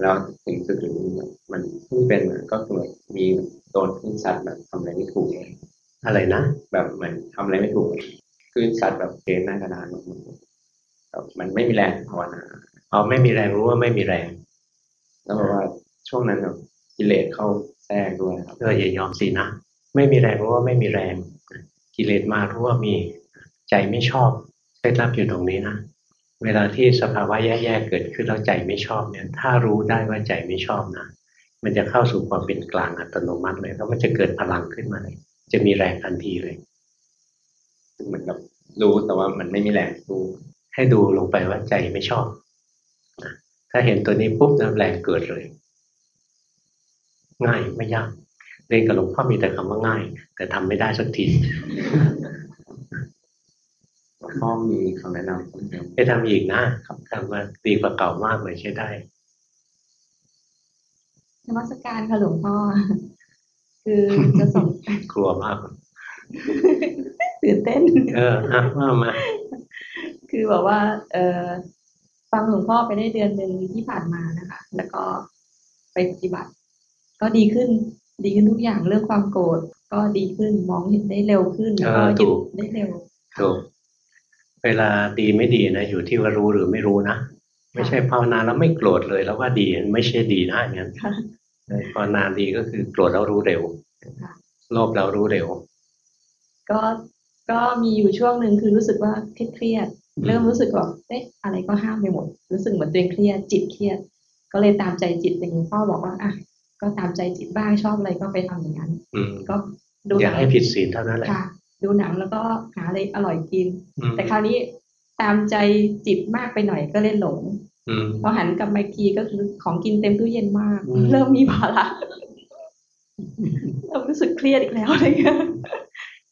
แล้วถึงจุดหนึ่งมันเพิ่งเป็นเหมือนก็คือแบบมีโดนขึ้นสัตว์แบบทำอะไรไม่ถูกเองอะไรนะแบบเหมือนทำอะไรไม่ถูก ขึ้นสัตว์แบบเพลนหน้ากระดานมันแบบมันไม่มีแรงภาวนาเอาไม่มีแรงรู้ว่าไม่มีแรง แล้วแบบว่าช่วงนั้นแบบกิเลสเข้าแทรกด้วยครับเอออย่ายอมสินะไม่มีแรงรู้ว่าไม่มีแรง กิเลสมารู้ว่ามีใจไม่ชอบเคล็ดลับอยู่ตรงนี้นะเวลาที่สภาวะแย่ๆเกิดขึ้นแล้วใจไม่ชอบเนี่ย ถ้ารู้ได้ว่าใจไม่ชอบนะมันจะเข้าสู่ความเป็นกลางอัตโนมัติเลยแล้วมันจะเกิดพลังขึ้นมาเลยจะมีแรงทันทีเลย เหมือนกับรู้แต่ว่ามันไม่มีแรงสู้ให้ดูลงไปว่าใจไม่ชอบนะถ้าเห็นตัวนี้ปุ๊บน้ำแรงเกิดเลย ง่ายไม่ยากเรียนกับหลวงพ่อมีแต่คำว่าง่าย แต่ทำไม่ได้สักทีหลวงพ่อมีคำแนะนำเพิ่มเติมไปทำอีกนะทำมาดีกว่าเก่ามากเลยใช้ได้นมัสการค่ะหลวงพ่อ คือจะส่งกลัวมาก ตื่นเต้น เอออะว่ามา คือแบบว่า เออฟังหลวงพ่อไปได้เดือนหนึ่งที่ผ่านมานะคะ แล้วก็ไปปฏิบัติ ก็ดีขึ้น ดีขึ้นทุกอย่างเรื่องความโกรธก็ดีขึ้นมองเห็นได้เร็วขึ้นแล้วก็หยุดได้เร็วถูกเวลาดีไม่ดีนะอยู่ที่ว่ารู้หรือไม่รู้นะไม่ใช่ภาวนาแล้วไม่โกรธเลยแล้วว่าดีไม่ใช่ดีนะอย่างนั้นค่ะภาวนาดีก็คือโกรธแล้วรู้เร็วค่ะโลภแล้วรู้เร็ว ก็ ก็มีอยู่ช่วงหนึ่งคือรู้สึกว่าเครียดๆเริ่มรู้สึกว่าเอ๊ะอะไรก็ห้ามไปหมด รู้สึกเหมือนตัวเองเครียดจิตเครียด ก็เลยตามใจจิตอย่างหลวงพ่อบอกว่าอะก็ตามใจจิตบ้างชอบอะไรก็ไปทำอย่างนั้นอืมก็ดูอหย่านังให้ผิดศีลเท่านั้นแหละค่ะดูหนังแล้วก็หาอะไรอร่อยกินอืมแต่คราวนี้ตามใจจิตมากไปหน่อยก็เล่นหลงอืมพอหันกลับมาอีกทีก็คือของกินเต็มตู้เย็นมากอืมเริ่มมีภาระเริ่มรู้สึกเครียดอีกแล้วอะไรเงี้ย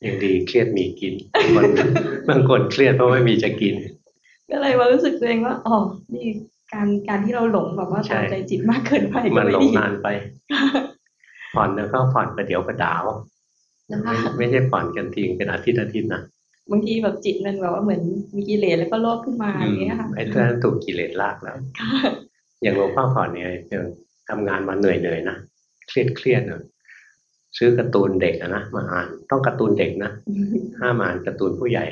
ยังดีเครียดมีกินบางคนบางคนเครียดเพราะไม่มีจะกิน ก็เลยมารู้สึกตัวเองว่าอ๋อนี่การการที่เราหลงแบบว่าใช่ตามใจจิตมากเกินไปก็มันหลงไดีนานไป ผ่อนแล้วก็ผ่อนประเดี๋ยวประดาวนะคะไม่ไม่ใช่ผ่อนกันทิ้งเป็นอาทิตย์อาทิตย์นะบางทีแบบจิตมันแบบว่าเหมือนมีกิเลสแล้วก็โลภขึ้นมาอย่างเงี้ยค่ะไอ้ตัวนั้นถูกกิเลสลากแล้วอย่างหลวงพ่อผ่อนเนี่ยอย่างทำงานมาเหนื่อยเหนื่อยๆนะเครียดเครียดนะ ซื้อการ์ตูนเด็กอะนะมาอ่านต้องการ์ตูนเด็กนะห้ามอ่านการ์ตูนผู้ใหญ่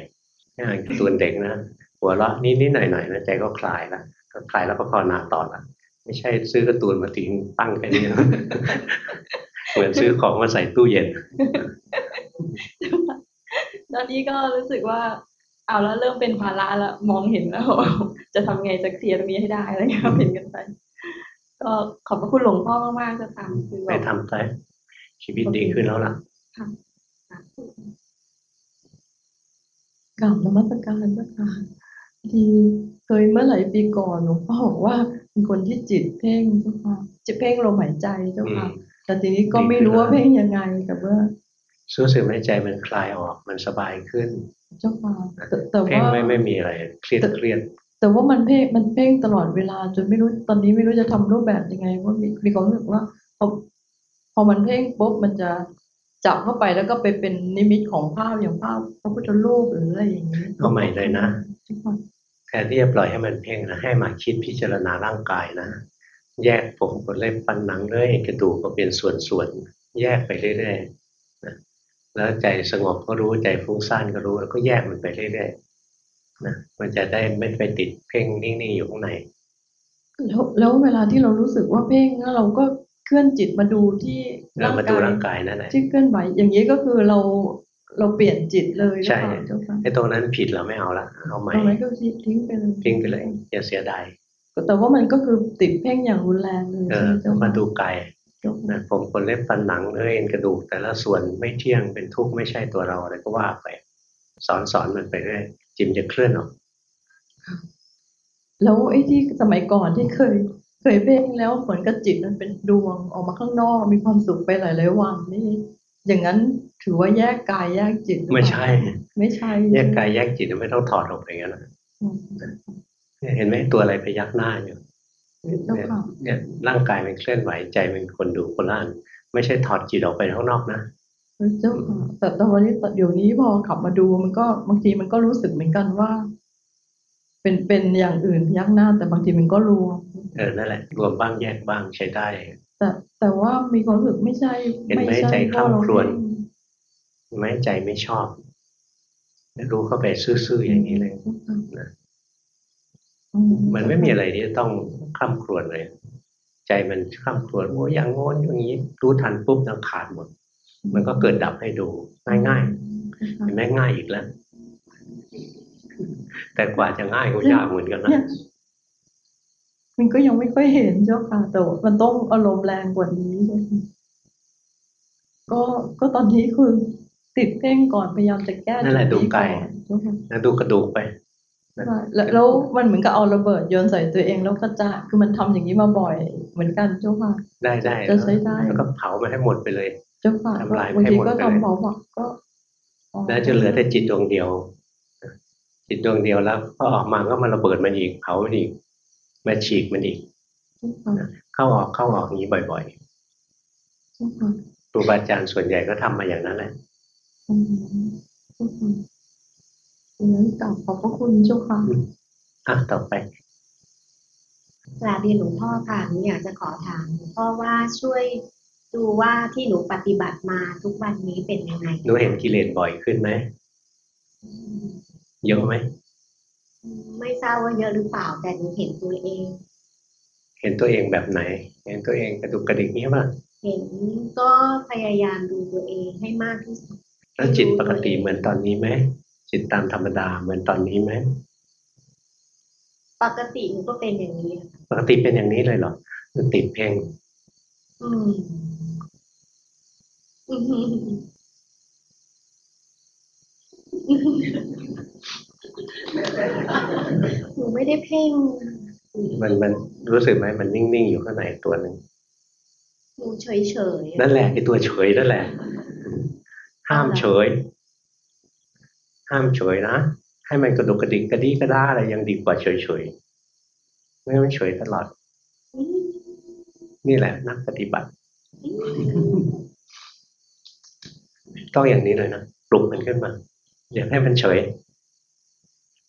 ให้อ่านการ์ตูนเด็กนะหัวเราะนิดนิดหน่อยหน่อยๆนะใจก็คลายละก็คลายแล้วก็ภาวนาต่อละไม่ใช่ซื้อการ์ตูนมาทิ้งตั้งแค่นี้นะเหมือนซื้อของมาใส่ตู้เย็น ตอนนี้ก็รู้สึกว่าเอาแล้วเริ่มเป็นภาระแล้วมองเห็นแล้ว จะทำไงจะเคลียร์ตรงนี้ให้ได้อะไรเงี้ยเห็นกันไปก็ขอบพระคุณหลวงพ่อมากๆจะทำคือไปแบบทำไป ชีวิตดีขึ้นแล้วล่ะกราบนมัสการเจ้าค่ะทีเคยเมื่อหลายปีก่อนหลวงพ่อบอกว่าเป็นคนที่จิตเพ่งเจ้าค่ะจิตเพ่งลมหายใจเจ้าค่ะอืมแต่ทีนี้ก็ไม่รู้ว่าเพ่งยังไงแต่ว่ารู้สึกไหมใจมันคลายออกมันสบายขึ้น เจ้าค่ะแต่แต่เพ่งว่าไม่ไม่มีอะไรเครียดเครียดแต่ว่ามันเพ่งมันเพ่งตลอดเวลาจนไม่รู้ตอนนี้ไม่รู้จะทำรูปแบบยังไงเพราะมีมีความรู้สึกว่าพอ พอมันเพ่งปุ๊บมันจะจับเข้าไปแล้วก็ไปเป็นนิมิตของภาพอย่างภาพพระพุทธรูปหรืออะไรอย่างนี้เอาใหม่เลยนะเจ้าค่ะแทนที่จะปล่อยให้มันเพ่งนะให้มาคิดพิจารณาร่างกายนะ แยกผมขนเล็บฟันหนังเนื้อเอ็นกระดูกก็เป็นส่วนๆแยกไปเรื่อยๆนะแล้วใจสงบก็รู้ใจฟุ้งซ่านก็รู้แล้วก็แยกมันไปเรื่อยๆนะมันจะได้ไม่ไปติดเพ่งนิ่งๆอยู่ข้างในแล้วแล้วเวลาที่เรารู้สึกว่าเพ่งแล้วเราก็ เคลื่อนจิตมาดูที่เรามาดูร่างกายนั่นแหละที่เคลื่อนไหวอย่างนี้ก็คือเราเราเปลี่ยนจิตเลยใช่หรือเปล่าเจ้าค่ะไอ้ตรงนั้นผิดเราไม่เอาละเอาใหม่ตรงนั้นก็ทิ้งไปเลยทิ้งไปเลยอย่าเสียดายแต่ว่ามันก็คือติดเพ่งอย่างรุนแรงเลยเอใช่อไหมเจ้ามาค่ะดูกายเจ้าค่ะนะผมขนเล็บฟันหนังเนื้อเอ็นกระดูก แต่ละส่วนไม่เที่ยงเป็นทุกข์ไม่ใช่ตัวเราอะไรก็ว่าไป สอนสอนมันไปเรื่อยจิมจะเคลื่อนออกแล้วไอ้ที่สมัยก่อนที่เคย เคยเพ่งแล้วเหมือนกับจิตมันเป็นดวงออกมาข้างนอกมีความสุขไปหลายๆวันนี่อย่างนั้นถือว่าแยกกายแยกจิตหรือเปล่าไม่ใช่ ไม่ใช่ แยกกายแยกจิตไม่ต้องถอดออกไปงั้นนะอืมเห็นไหมตัวอะไรไปยักหน้าอยู่เจ้าค่ะเนี่ยร่างกายมันเคลื่อนไหวใจเป็นคนดูคนละอันไม่ใช่ถอดจิตออกไปข้างนอกนะเจ้าค่ะแต่ตอนนี้เดี๋ยวนี้พอขับมาดูมันก็บางทีมันก็รู้สึกเหมือนกันว่า เป็นเป็นอย่างอื่นพยักหน้า แต่บางทีมันก็รวมเออนั่นแหละรวมบ้างแยกบ้างใช้ได้ แต่แต่ว่ามีความรู้สึกไม่ใช่เห็นไหมไม่ใช่ใจคล่ำครวญเพาะเาไม่ใจไม่ชอบรู้เข้าไปซื่อๆอย่างนี้เลยนะอืมันไม่มีอะไรที่จะต้องคล่ำครวญเลย ใจมันคล่ำครวญโอ้ยอย่างโน้นอย่างนี้รู้ทันปุ๊บนังขาดหมด มันก็เกิดดับให้ดูง่ายๆเห็นไหมง่ายอีกแล้ว แต่กว่าจะง่ายก็ยากเหมือนกันนะเนี่ยมันก็ยังไม่ค่อยเห็นเจ้าค่ะแต่ว่ามันต้องอารมณ์แรงกว่านี้เจ้าค่ะก็ก็ตอนนี้คือติดเพ่งก่อนพยายามจะแก้นั่นแหละดูกายอนเจ้าค่ะแล้วดูกระดูกไปใช่แล้วแล้วมันเหมือนกับเอาระเบิดโยนใส่ตัวเองแล้วกระจายคือมันทำอย่างนี้มาบ่อยเหมือนกันเจ้าค่ะ ได้ได้จะใช้ได้แล้วก็เผามันให้หมดไปเลย เจ้าค่ะทำลายบางให้ทีหมดก็ไปเลยทำเผาผักก็อ๋อแล้วจะเหลือแต่จิตดวงเดียว จิตดวงเดียวแล้วพอออกมาก็มาระเบิดมันอีกเผามันอีกมาฉีกมันอีกเจ้าค่ะเข้าออกเข้าออกอย่างนี้บ่อยเจ้าค่ะๆครูบาอาจารย์ส่วนใหญ่ก็ทำมาอย่างนั้นแหละอืมเจ้าค่ะงั้นกลับขอบพระคุณเจ้าค่ะอะต่อไปกราบเรียนหลวงพ่อค่ะหนูอยากจะขอถามหลวงพ่อว่าช่วยดูว่าที่หนูปฏิบัติมาทุกวันนี้เป็นยังไงหนูเห็นกิเลสบ่อยขึ้นไหมอืม เยอะไหมไม่ทราบว่าเยอะหรือเปล่า แต่หนูเห็นตัวเอง เห็นตัวเองแบบไหน เห็นตัวเองกระดุกกระดิกเนี้ยป่ะเห็นก็พยายามดูตัวเองให้มากที่สุดแล้วจิตปกติเหมือนตอนนี้ไหมจิตตามธรรมดาเหมือนตอนนี้ไหมปกติหนูก็เป็นอย่างนี้ค่ะปกติเป็นอย่างนี้เลยเหรอมันติดเพ่งอืมอืม หนูไม่ได้เพ่ง มันมันรู้สึกไหมมันนิ่งๆอยู่ข้างในตัวหนึ่งหนูเฉยเฉยๆนั่นแหละไอ้ตัวเฉยนั่นแหละ ห้ามเฉย ห้ามเฉยนะให้มันกระดุกกระดิกกระดี้กระด้าอะไรยังดีกว่าเฉยเฉยๆไม่งั้นเฉยตลอด นี่แหละ นักปฏิบัติ ต้องอย่างนี้เลยนะปลุกมันขึ้นมา อย่าให้มันเฉย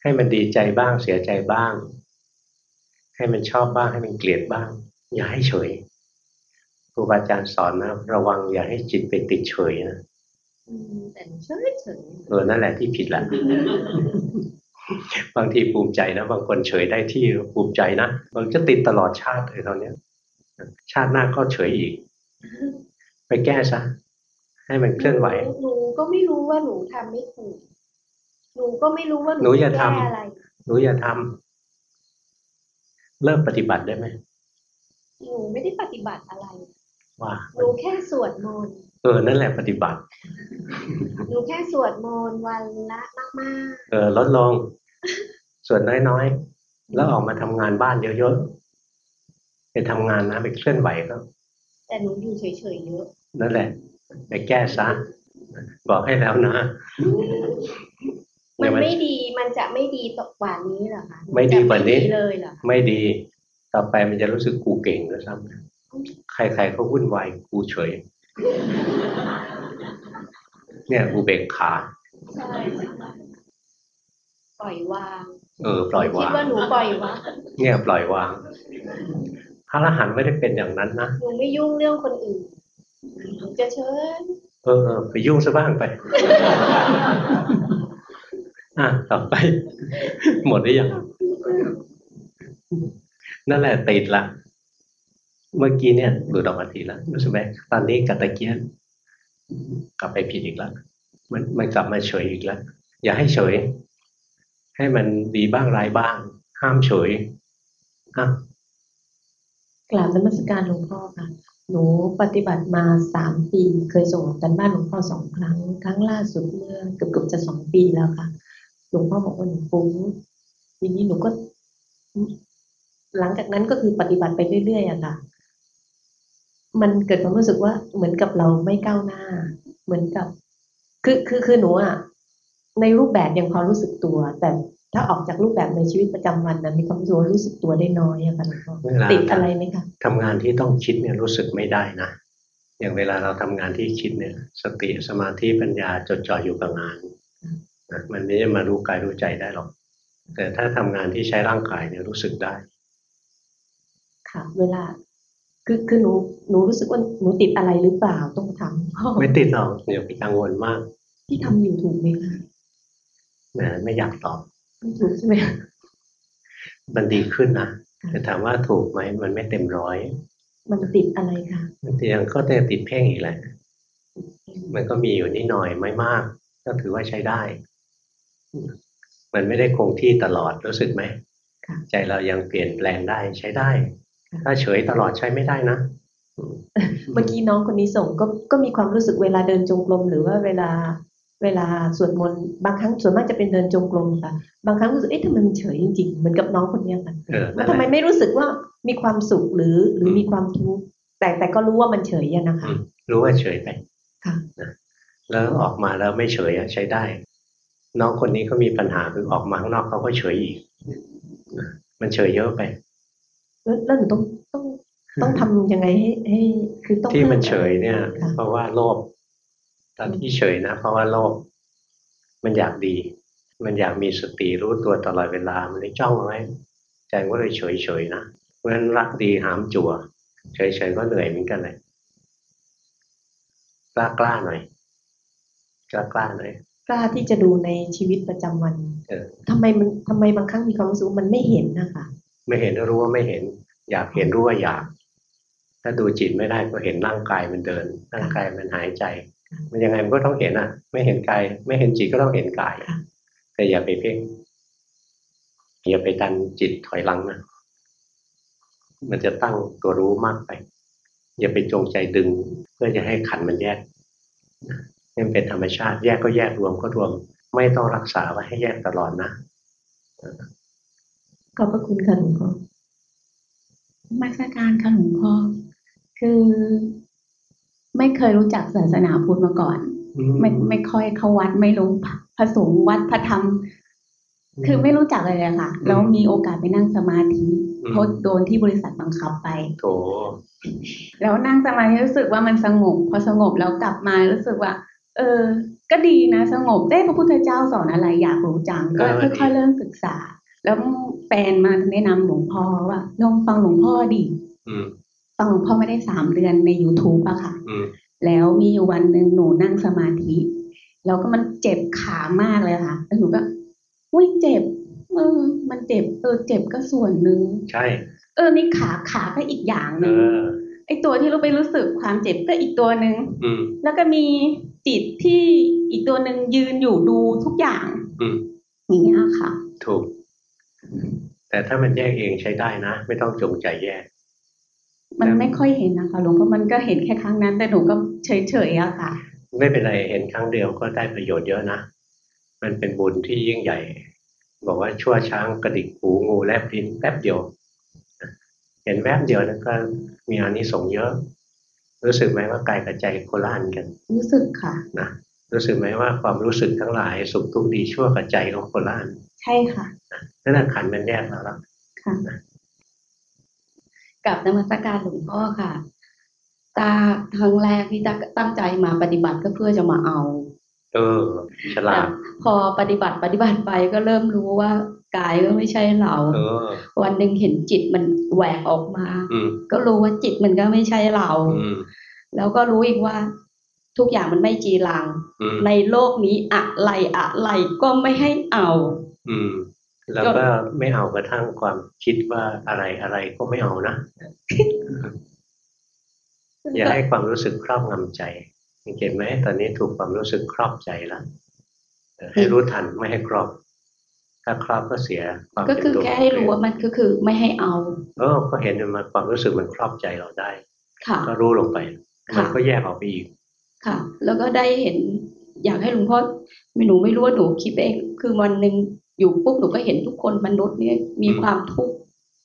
ให้มันดีใจบ้างเสียใจบ้าง ให้มันชอบบ้างให้มันเกลียดบ้าง อย่าให้เฉยครูบาอาจารย์สอนนะระวังอย่าให้จิตไปติดเฉยนะอืมแต่หนูเฉยเฉยเออนั่นแหละที่ผิดละบางทีภูมิใจนะ บางคนเฉยได้ที่ภูมิใจนะบางจะติดตลอดชาติเลยตอนเนี้ยชาติหน้าก็เฉยอีก ไปแก้ซะให้มันเคลื่อนไหวหนูก็ไม่รู้ว่าหนูทำไม่ถูก หนูก็ไม่รู้ว่าหนูหนูอย่าทำแก้อะไรหนูอย่าทำเลิกปฏิบัติได้ไหมหนูไม่ได้ปฏิบัติอะไรว่าหนูแค่สวดมนต์เออนั่นแหละปฏิบัติ หนูแค่สวดมนต์วันละมากเออลดลงส่วนน้อยๆแล้วออกมาทำงานบ้านเยอะๆไปทำงานนะไปเคลื่อนไหวก็ๆแต่หนูอยู่เฉยๆเยอะนั่นแหละไปแก้ซะบอกให้แล้วนะ มันเดี๋ยวไม่ดีมันจะไม่ดีต่อกว่านี้เหรอคะไม่ดีกว่านี้จะไม่เลยเหรอคะไม่ดี ต่อไปมันจะรู้สึกกูเก่งด้วยซ้ำนะใครๆเขาวุ่นวายกูเฉย เนี่ยกูเบกขาใช่ปล่อยวาง เออ ปล่อยคิดวางว่าหนูปล่อยวางเนี่ยปล่อยวางพระอรหันต์ไม่ได้เป็นอย่างนั้นนะหนูไม่ยุ่งเรื่องคนอื่นหนูจะเชิญ เออ ไปยุ่งซะบ้างไป อะต่อไป หมดหรือยัง นั่นแหละติดละ เมื่อกี้เนี่ยหลุดออกมาทีละรู้สึกไหมตอนนี้กัตะเกียนกลับไปผิดอีกแล้วมันมันกลับมาเฉยอีกแล้ว อย่าให้เฉย ให้มันดีบ้างร้ายบ้าง ห้ามเฉยอะกราบนมัสการหลวงพ่อค่ะ หนูปฏิบัติมาสามปี เคยส่งกันบ้านหลวงพ่อสองครั้ง ครั้งล่าสุดเมื่อเกือบเกือบจะสองปีแล้วค่ะ ลวงพ่อบอกว่าหนูฟุ้งทีนี้หนูก็ หลังจากนั้นก็คือปฏิบัติไปเรื่อยๆอะค่ะ มันเกิดความรู้สึกว่าเหมือนกับเราไม่ก้าวหน้า เหมือนกับ คือคือคือหนูอะในรูปแบบยังพอรู้สึกตัว แต่ถ้าออกจากรูปแบบในชีวิตประจำวันนะมีความรู้สึกว่ารู้สึกตัวได้น้อยอะค่ะหลวงพ่อเวลาติดอะไรไหมคะทำงานที่ต้องคิดเนี่ยรู้สึกไม่ได้นะอย่างเวลาเราทำงานที่คิดเนี่ย สติสมาธิปัญญาจดจ่ออยู่กับงานนะ มันไม่ได้มารู้กายรู้ใจได้หรอก แต่ถ้าทำงานที่ใช้ร่างกายเนี่ยรู้สึกได้ ค่ะ เวลา คือคือหนูหนูรู้สึกว่าหนูติดอะไรหรือเปล่าต้องถามพ่อไม่ติดหรอกอย่าไปกังวลมาก ที่ทำอยู่ถูกไหมคะแหมไม่อยากตอบไม่ถูกใช่ไหมคะมันดีขึ้นนะค่ะแต่ถามว่าถูกไหมมันไม่เต็มร้อยมันติดอะไรคะมันยังก็จะติดเพ่งอีกแหละมันก็มีอยู่นิดหน่อยไม่มาก ก็ถือว่าใช้ได้ มันไม่ได้คงที่ตลอดรู้สึกไหมค่ะใจเรายังเปลี่ยนแปลงได้ใช้ได้ค่ะถ้าเฉยตลอดใช้ไม่ได้นะเมื่อกี้น้องคนนี้ส่งก็ก็มีความรู้สึกเวลาเดินจงกรมหรือว่าเวลาเวลาสวดมนต์บางครั้งส่วนมากจะเป็นเดินจงกรมค่ะ บางครั้งรู้สึกเอ๊ะทำไมมันเฉยจริงๆเหมือนกับน้องคนเนี้ยค่ะเออแล้นั่วนทำแหไมละไม่รู้สึกว่ามีความสุขหรือหรือมมีความทุกข์แต่แต่ก็รู้ว่ามันเฉยอะนะคะอืมรู้ว่าเฉยไปค่ะแล้วออกมาแล้วไม่เฉยอะใช้ได้ น้องคนนี้ก็มีปัญหาคือออกมาข้างนอกเขาก็เฉยอีกนะมันเฉยเยอะไปแล้วแล้วหนูต้องต้องต้องทำยังไงให้ให้คือต้องที่มันพิ่เฉยเนี่ยค่ะเพราะว่าโลภตอนที่เฉยนะ เพราะว่าโลภมันอยากดี มันอยากมีสติรู้ตัวตลอดเวลา มันเลยจ้องเอาไว้ใจก็เลยเฉยเฉยๆนะเพราะฉะนั้นรักดีหามจั่วเฉยเฉยๆก็เหนื่อยเหมือนกันเลยกล้ากล้าๆหน่อยกล้ากล้าๆหน่อย กล้าที่จะดูในชีวิตประจำวันเออทำไมมันทำไมบางครั้งมีความรู้สึกว่ามันไม่เห็นนะคะ ไม่เห็นก็รู้ว่าไม่เห็น อยากเห็นรู้ว่าอยาก ถ้าดูจิตไม่ได้ก็เห็นร่างกายมันเดิน ร่างกายมันหายใจ มันยังไงมันก็ต้องเห็นอะ ไม่เห็นกายไม่เห็นจิตก็ต้องเห็นกายค่ะแต่อย่าไปเพ่งอย่าไปดันจิตถอยหลังนะมันจะตั้งตัวรู้มากไป อย่าไปจงใจดึง เพื่อจะให้ขันธ์มันแยก นะนี่มันเป็นธรรมชาติแยกก็แยกรวมก็รวม ไม่ต้องรักษาไว้ให้แยกตลอดนะขอบพระคุณค่ะหลวงพ่อมาสการค่ะหลวงพ่อคือไม่เคยรู้จักศาสนาพุทธมาก่อน ไม่ไม่ค่อยเข้าวัดไม่รู้พระพระสงฆ์วัดพระธรรม คือไม่รู้จักเลยอะค่ะ แล้วมีโอกาสไปนั่งสมาธิอืมเพราะโดนที่บริษัทบังคับไปโถแล้วนั่งสมาธิรู้สึกว่ามันสงบ พอสงบแล้วกลับมารู้สึกว่า เออ ก็ดีนะสงบได้พระพุทธเจ้าสอนอะไรอยากรู้จังก็ค่อยๆเริ่มศึกษา แล้วแฟนมาแนะนำหลวงพ่อว่าลองฟังหลวงพ่อดิอืมฟังหลวงพ่อไม่ได้สามเดือนใน youtube อะค่ะอืมแล้วมีอยู่วันหนึ่งหนูนั่งสมาธิแล้วก็มันเจ็บขามากเลยค่ะแล้วหนูก็อุ้ยเจ็บเออมันเจ็บเออเจ็บก็ส่วนหนึ่งใช่ เออนี่ขาขาก็อีกอย่างหเอนึ่งอไอตัวที่เราไปรู้สึกความเจ็บก็อีกตัวหนึ่งอืมแล้วก็มี จิตที่อีกตัวหนึ่งยืนอยู่ดูทุกอย่างอืมอย่างเงี้ยค่ะ ถูก แต่ถ้ามันแยกเองใช้ได้นะ ไม่ต้องจงใจแยก มันไม่ค่อยเห็นนะคะหลวงพ่อมันก็เห็นแค่ครั้งนั้น แต่หนูก็เฉยๆอะค่ะ ไม่เป็นไรเห็นครั้งเดียวก็ได้ประโยชน์เยอะนะมันเป็นบุญที่ยิ่งใหญ่ บอกว่าชั่วช้างกระดิกหูงูแลบลิ้นแป๊บเดียว เห็นแวบเดียวนั้นก็มีอานิสงส์เยอะ รู้สึกไหมว่ากายกับใจคนละอันกัน รู้สึกค่ะนะรู้สึกไหมว่าความรู้สึกทั้งหลายสุขทุกข์ดีชั่วกับใจของคนละอันใช่ค่ะนั่นแหละขันธ์มันแยกแล้วล่ะค่ะกับนมัสการหลวงพ่อค่ะตาครั้งแรกที่ตาตั้งใจมาปฏิบัติก็เพื่อจะมาเอา เออฉลาดพอปฏิบัติปฏิบัติไปก็เริ่มรู้ว่า กายก็ไม่ใช่เราเออวันหนึ่งเห็นจิตมันแหวกออกมาอืมก็รู้ว่าจิตมันก็ไม่ใช่เราอืมแล้วก็รู้อีกว่าทุกอย่างมันไม่จีรังอืมในโลกนี้อะไรอะไรก็ไม่ให้เอา อืม แล้วก็ไม่เอากระทั่งความคิดว่าอะไรอะไรก็ไม่เอานะ อย่าให้ความรู้สึกครอบงำใจสังเกตไหมตอนนี้ถูกความรู้สึกครอบใจแล้วเออให้รู้ทันไม่ให้ครอบ ถ้าครอบก็เสียความก็เป็นคือตัวแค่ให้รู้ว่ามันก็คือไม่ให้เอาเออก็เห็นมันความรู้สึกมันครอบใจเราได้ ค่ะ ก็รู้ลงไปค่ะมันก็แยกออกไปอีก ค่ะ แล้วก็ได้เห็น อยากให้หลวงพ่อไม่หนูไม่รู้ว่าหนูคิดเอง คือวันหนึ่งอยู่ปุ๊บหนูก็เห็นทุกคนมนุษย์เนี่ยมีอืมความทุกข์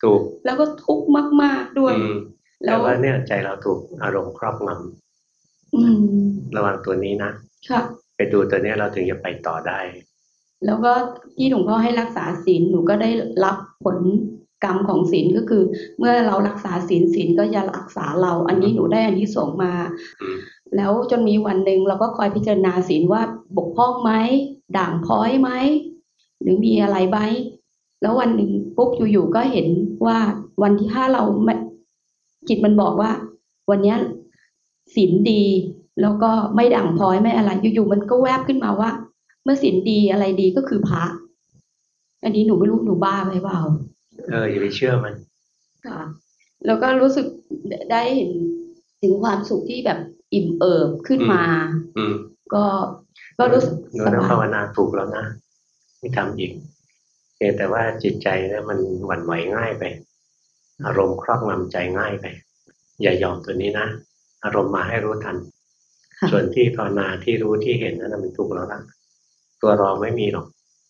ถูกแล้วก็ทุกข์มาก ๆด้วยอืมแล้แต่วว่าเนี่ยใจเราถูกอารมณ์ครอบงอืมำระวังตัวนี้นะค่ะไปดูตัวเนี้ยเราถึงจะไปต่อได้ แล้วก็ที่หลวงพ่อให้รักษาศีลหนูก็ได้รับผลกรรมของศีลก็คือ เมื่อเรารักษาศีลศีลก็จะรักษาเรา อันนี้หนูได้อันที่สงมา แล้วจนมีวันหนึ่งเราก็คอยพิจารณาศีลว่าบกพร่องไหมด่างพร้อยไหมหรือมีอะไรไหมแล้ววันหนึ่งปุ๊บอยู่ๆก็เห็นว่าวันที่ห้าเราจิตมันบอกว่า วันนี้ศีลดี แล้วก็ไม่ด่างพร้อยไม่อะไรอยู่ๆมันก็แวบขึ้นมาว่า เมื่อศีลดีอะไรดีก็คือพระ อันนี้หนูไม่รู้หนูบ้าไหมเปล่าเอออย่าไปเชื่อมันค่ะแล้วก็รู้สึกได้เห็นถึงความสุขที่แบบอิ่มเอิบขึ้นมา อืมก็ก็รู้สึกหนูสนะบาภาวยนาถูกแล้วนะไม่ทำอีกเพียงแต่ว่าจิตใจเนี่ยมันหวั่นไหวง่ายไป อารมณ์ครอบงำใจง่ายไป อย่ายอมตัวนี้นะ อารมณ์มาให้รู้ทันค่ะส่วนที่ภาวนาที่รู้ที่เห็นนั่นนะมันถูกแล้วละ ตัวรองไม่มีหรอก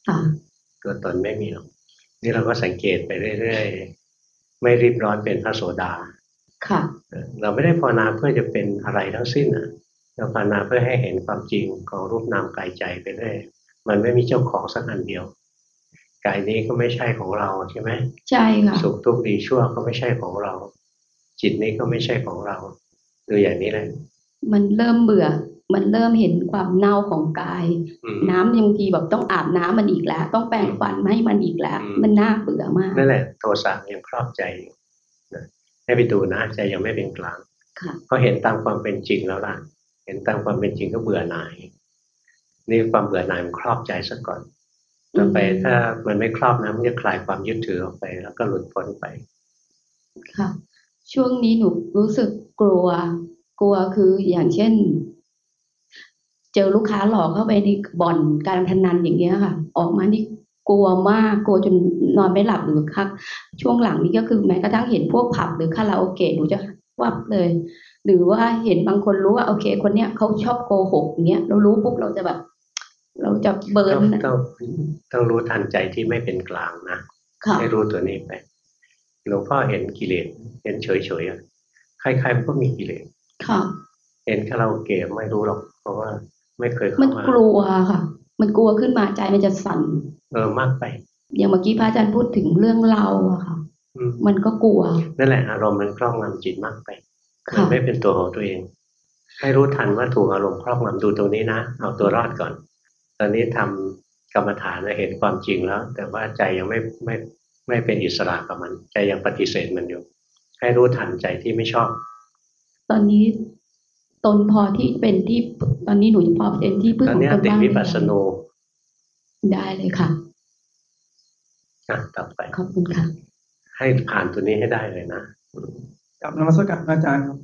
ค่ะตัวตนไม่มีหรอก นี่เราก็สังเกตไปเรื่อยๆ ไม่รีบร้อนเป็นพระโสดา ค่ะเออเราไม่ได้ภาวนาเพื่อจะเป็นอะไรทั้งสิ้นอะ เราภาวนาเพื่อให้เห็นความจริงของรูปนามกายใจไปเรื่อย มันไม่มีเจ้าของสักอันเดียว กายนี้ก็ไม่ใช่ของเราใช่ไหม ใช่ค่ะ สุขทุกข์ดีชั่วก็ไม่ใช่ของเรา จิตนี้ก็ไม่ใช่ของเราดูอย่างนี้แหละ มันเริ่มเบื่อ มันเริ่มเห็นความเน่าของกายอืมน้ำบางทีแบบต้องอาบน้ำมันอีกแล้ว ต้องแปรงฟันให้มันอีกแล้วอืมมันน่าเบื่อมากนั่นแหละโทสะยังครอบใจอยู่นะให้ไปดูนะใจยังไม่เป็นกลางค่ะเพราะเห็นตามความเป็นจริงแล้วล่ะ เห็นตามความเป็นจริงก็เบื่อหน่ายนี่ความเบื่อหน่ายมันครอบใจซะก่อนต่อไปอืมถ้ามันไม่ครอบนะมันจะคลายความยึดถือออกไป แล้วก็หลุดพ้นไป ค่ะ ช่วงนี้หนูรู้สึกกลัว กลัวคืออย่างเช่น เจอลูกค้าหลอกเข้าไปในบ่อนการพนันอย่างเงี้ยค่ะ ออกมานี่กลัวมากกลัวจนนอนไม่หลับหรือคักช่วงหลังนี้ก็คือแม้กระทั่งเห็นพวกผับหรือคาราโอเกะหนูจะวับเลย หรือว่าเห็นบางคนรู้ว่าโอเค คนเนี้ยเขาชอบโกหกอย่างเงี้ยเรารู้ปุ๊บเราจะแบบ เราจะเบิร์ต้องนต้องต้องรู้ทันใจที่ไม่เป็นกลางนะค่ะให้รู้ตัวนี้ไปหลวงพ่อเห็นกิเลสเห็นเฉยๆอะใครๆก็มีกิเลสค่ะเห็นคาราโอเกะไม่รู้หรอก เพราะว่า ไม่เคยมัเข้านมากลัวค่ะ มันกลัวขึ้นมาใจมันจะสั่นเออมากไป อย่างเมื่อกี้พระอาจารย์พูดถึงเรื่องเราอะค่ะอืมมันก็กลัว นั่นแหละอารมณ์มันครอบงำจิตมากไปค่ะมันไม่เป็นตัวของตัวเอง ให้รู้ทันว่าถูกอารมณ์ครอบงำดูตรงนี้นะ เอาตัวรอดก่อน ตอนนี้ทำกรรมฐานนะเห็นความจริงแล้ว แต่ว่าใจยังไม่ไม่ไม่เป็นอิสระกับมัน ใจยังปฏิเสธมันอยู่ ให้รู้ทันใจที่ไม่ชอบ ตอนนี้ ตนพอที่เป็นที่ตอนนี้หนูพอเป็นที่พึ่งตอขนองนี้ตนติดบ้างวิปัสสนูได้เลยค่ะอะต่อไปขอบคุณค่ะ ให้ผ่านตัวนี้ให้ได้เลยนะกับนมัสการพระอาจารย์ครับ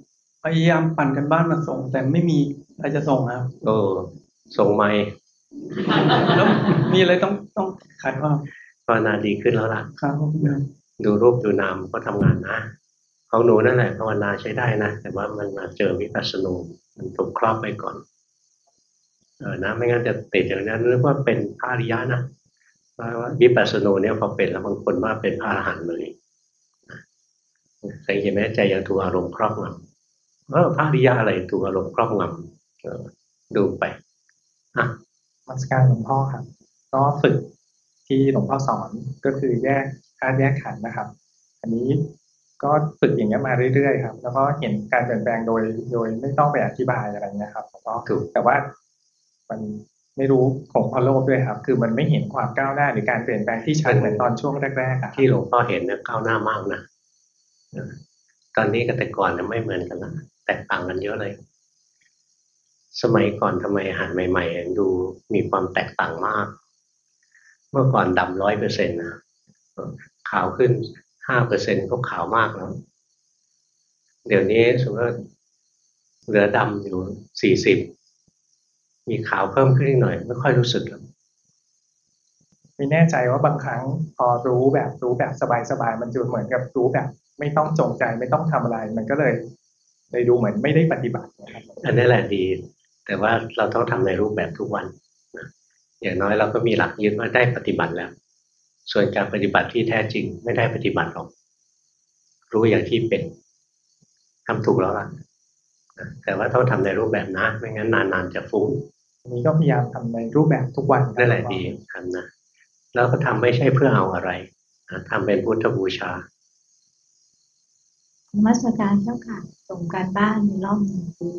พยายามปั่นกันบ้านมาส่ง แต่ไม่มีอะไรจะส่งครับโอ้ส่งไม้แล้วมีอะไรต้องต้องขัดว่าภาวนาดีขึ้นแล้วล่ะครับขอบคุณครับดูรูปดูนามก็ทำงานนะ ของหนูนั่นแหละภาวนาใช้ได้นะ แต่ว่ามันมาเจอวิปัสสนูมันถูกครอบไปก่อน เออนะ ไม่งั้นจะติดอย่างนั้นนึกว่าเป็นพระอริยะนะเพราะว่าวิปัสสนูเนี่ยพอเป็นแล้วบางคนว่าเป็นพระอรหันต์เลยสังเกตไหมใจยังถูกอารมณ์ครอบงำเออพระอริยะอะไรถูกอารมณ์ครอบงำดูไปอะมัสการหลวงพ่อครับก็ฝึกที่หลวงพ่อสอนก็คือแยกธาตุแยกขันธ์นะครับ อันนี้ ก็ฝึกอย่างนี้ยมาเรื่อยๆครับ แล้วก็เห็นการเปลี่ยนแปลงโดย โดยไม่ต้องไปอธิบายอะไรเงี้ยครับแล้วก็ถูกแต่ว่ามันไม่รู้ของพอโลกด้วยครับ คือมันไม่เห็นความก้าวหน้าหรือการเปลี่ยนแปลงที่ชัดเหมือนตอนช่วงแรกๆอะครับที่หลวงพ่อเห็นเนี่ยก้าวหน้ามากนะเออตอนนี้กับแต่ก่อนเนี่ยไม่เหมือนกันละแตกต่างกันเยอะเลย สมัยก่อนทำไมอาหารใหม่ ๆ ดูมีความแตกต่างมาก เมื่อก่อนดำร้อยเปอร์เซ็นต์นะเออขาวขึ้น ห้าเปอร์เซ็นก็ขาวมากแล้ว เดี๋ยวนี้สมมติว่าเหลือดำอยู่สี่สิบมีขาวเพิ่มขึ้นอีกหน่อย ไม่ค่อยรู้สึกหรอกไม่แน่ใจว่าบางครั้งพอรู้แบบรู้แบบสบายๆมันจะเหมือนกับรู้แบบ ไม่ต้องจงใจไม่ต้องทำอะไร มันก็เลยเลยดูเหมือนไม่ได้ปฏิบัตินะครับอันนี้แหละดี แต่ว่าเราต้องทำในรูปแบบทุกวันนะอย่างน้อยเราก็มีหลักยึดว่าได้ปฏิบัติแล้ว ส่วนการปฏิบัติที่แท้จริงไม่ได้ปฏิบัติหรอก รู้อย่างที่เป็นทำถูกแล้วล่ะนะแต่ว่าต้องทำในรูปแบบนะ ไม่งั้นนานๆจะฟุ้งอันนี้ก็พยายามทำในรูปแบบทุกวันครับนั่นแหละดีทำนะ แล้วก็ทำไม่ใช่เพื่อเอาอะไรนะทำเป็นพุทธบูชานมัสการเจ้าค่ะส่งการบ้านในรอบหนึ่งปี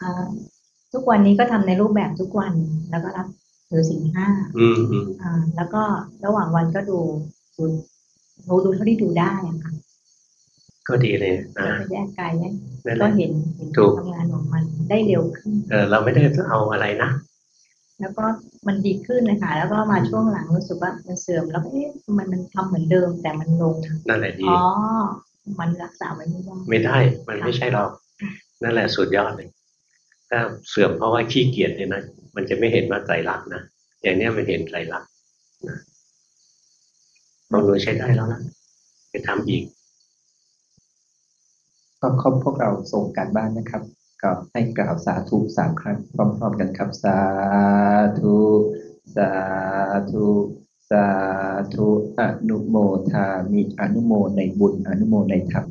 อ่าทุกวันนี้ก็ทำในรูปแบบทุกวันแล้วก็รับ ถือสิ่งห้าอืมอืมอ่าแล้วก็ระหว่างวันก็ดูดูดูดูเท่าที่ดูได้อะค่ะก็ดีเลยก็นะจะแยกกายแยกนั่นแหก็ละเห็นเห็นถูการกทำงานของมันได้เร็วขึ้นเออเราไม่ได้เอาอะไรนะแล้วก็มันดีขึ้นนะคะแล้วก็มาช่วงหลังรู้สึกว่ามันเสื่อมแล้วก็เอ๊ะทำไมมันทำเหมือนเดิมแต่มันลงนั่นแหละดีอ๋อมันรักษาไว้ไม่ได้ไม่ได้มันไม่ใช่เรานั่นแหละสุดยอดเลย ถ้าเสื่อมเพราะว่าขี้เกียจเนี่ยนะมันจะไม่เห็นว่าไตรลักษณ์นะอย่างเนี้ยมันเห็นไตรลักษณ์นะลองดูใช้ได้แล้วนะไปทำอีกก็ครบพวกเราส่งการบ้านนะครับ ก็ให้กล่าวสาธุสามครั้งพร้อมๆกันครับ สาธุสาธุสาธุอนุโมทามิอนุโมในบุญอนุโมในธรรม